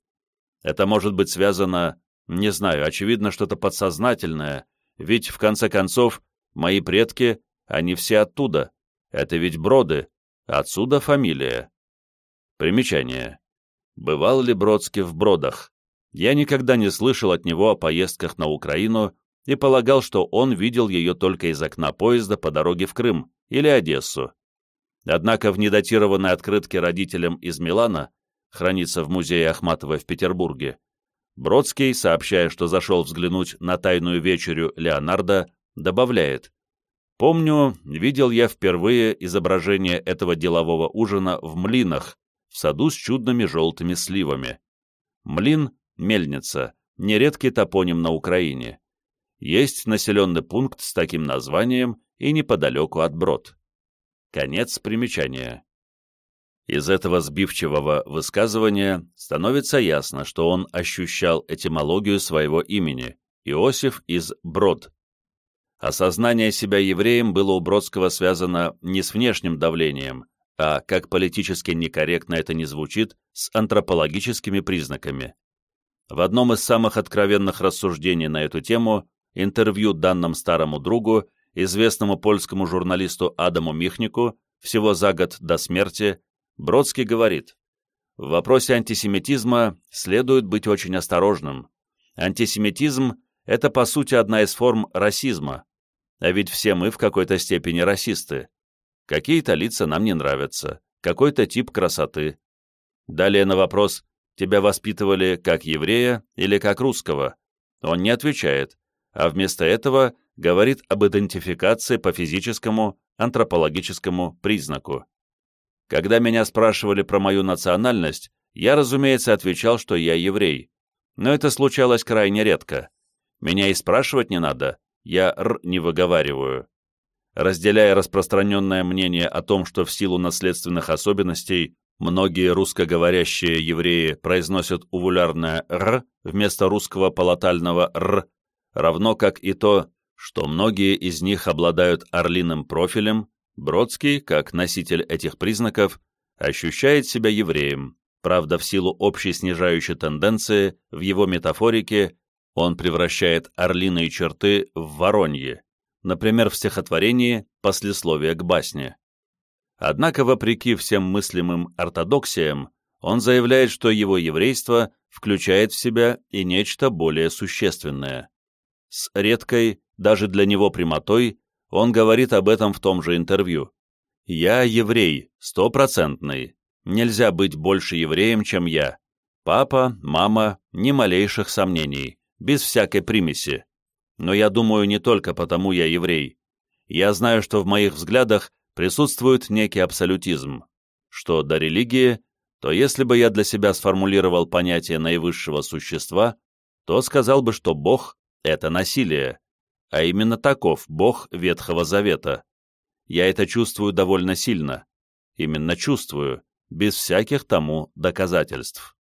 A: Это может быть связано, не знаю, очевидно, что-то подсознательное, ведь, в конце концов, мои предки, они все оттуда. Это ведь броды, отсюда фамилия. Примечание. Бывал ли Бродский в Бродах? Я никогда не слышал от него о поездках на Украину и полагал, что он видел ее только из окна поезда по дороге в Крым или Одессу. Однако в недатированной открытке родителям из Милана, хранится в музее Ахматовой в Петербурге, Бродский, сообщая, что зашел взглянуть на тайную вечерю Леонардо, добавляет «Помню, видел я впервые изображение этого делового ужина в млинах, саду с чудными желтыми сливами. Млин — мельница, нередкий топоним на Украине. Есть населенный пункт с таким названием и неподалеку от Брод. Конец примечания. Из этого сбивчивого высказывания становится ясно, что он ощущал этимологию своего имени – Иосиф из Брод. Осознание себя евреем было у Бродского связано не с внешним давлением, а, как политически некорректно это не звучит, с антропологическими признаками. В одном из самых откровенных рассуждений на эту тему, интервью данным старому другу, известному польскому журналисту Адаму Михнику, всего за год до смерти, Бродский говорит, в вопросе антисемитизма следует быть очень осторожным. Антисемитизм – это, по сути, одна из форм расизма, а ведь все мы в какой-то степени расисты. Какие-то лица нам не нравятся, какой-то тип красоты. Далее на вопрос «Тебя воспитывали как еврея или как русского?» Он не отвечает, а вместо этого говорит об идентификации по физическому, антропологическому признаку. Когда меня спрашивали про мою национальность, я, разумеется, отвечал, что я еврей. Но это случалось крайне редко. Меня и спрашивать не надо, я «р» не выговариваю. Разделяя распространенное мнение о том, что в силу наследственных особенностей многие русскоговорящие евреи произносят увулярное «р» вместо русского полотального «р», равно как и то, что многие из них обладают орлиным профилем, Бродский, как носитель этих признаков, ощущает себя евреем, правда, в силу общей снижающей тенденции, в его метафорике он превращает орлиные черты в воронье, например, в стихотворении «Послесловие к басне». Однако, вопреки всем мыслимым ортодоксиям, он заявляет, что его еврейство включает в себя и нечто более существенное. С редкой, даже для него прямотой, он говорит об этом в том же интервью. «Я еврей, стопроцентный. Нельзя быть больше евреем, чем я. Папа, мама, ни малейших сомнений, без всякой примеси. Но я думаю не только потому я еврей. Я знаю, что в моих взглядах присутствует некий абсолютизм. Что до религии, то если бы я для себя сформулировал понятие наивысшего существа, то сказал бы, что Бог — это насилие, а именно таков Бог Ветхого Завета. Я это чувствую довольно сильно. Именно чувствую, без всяких тому доказательств.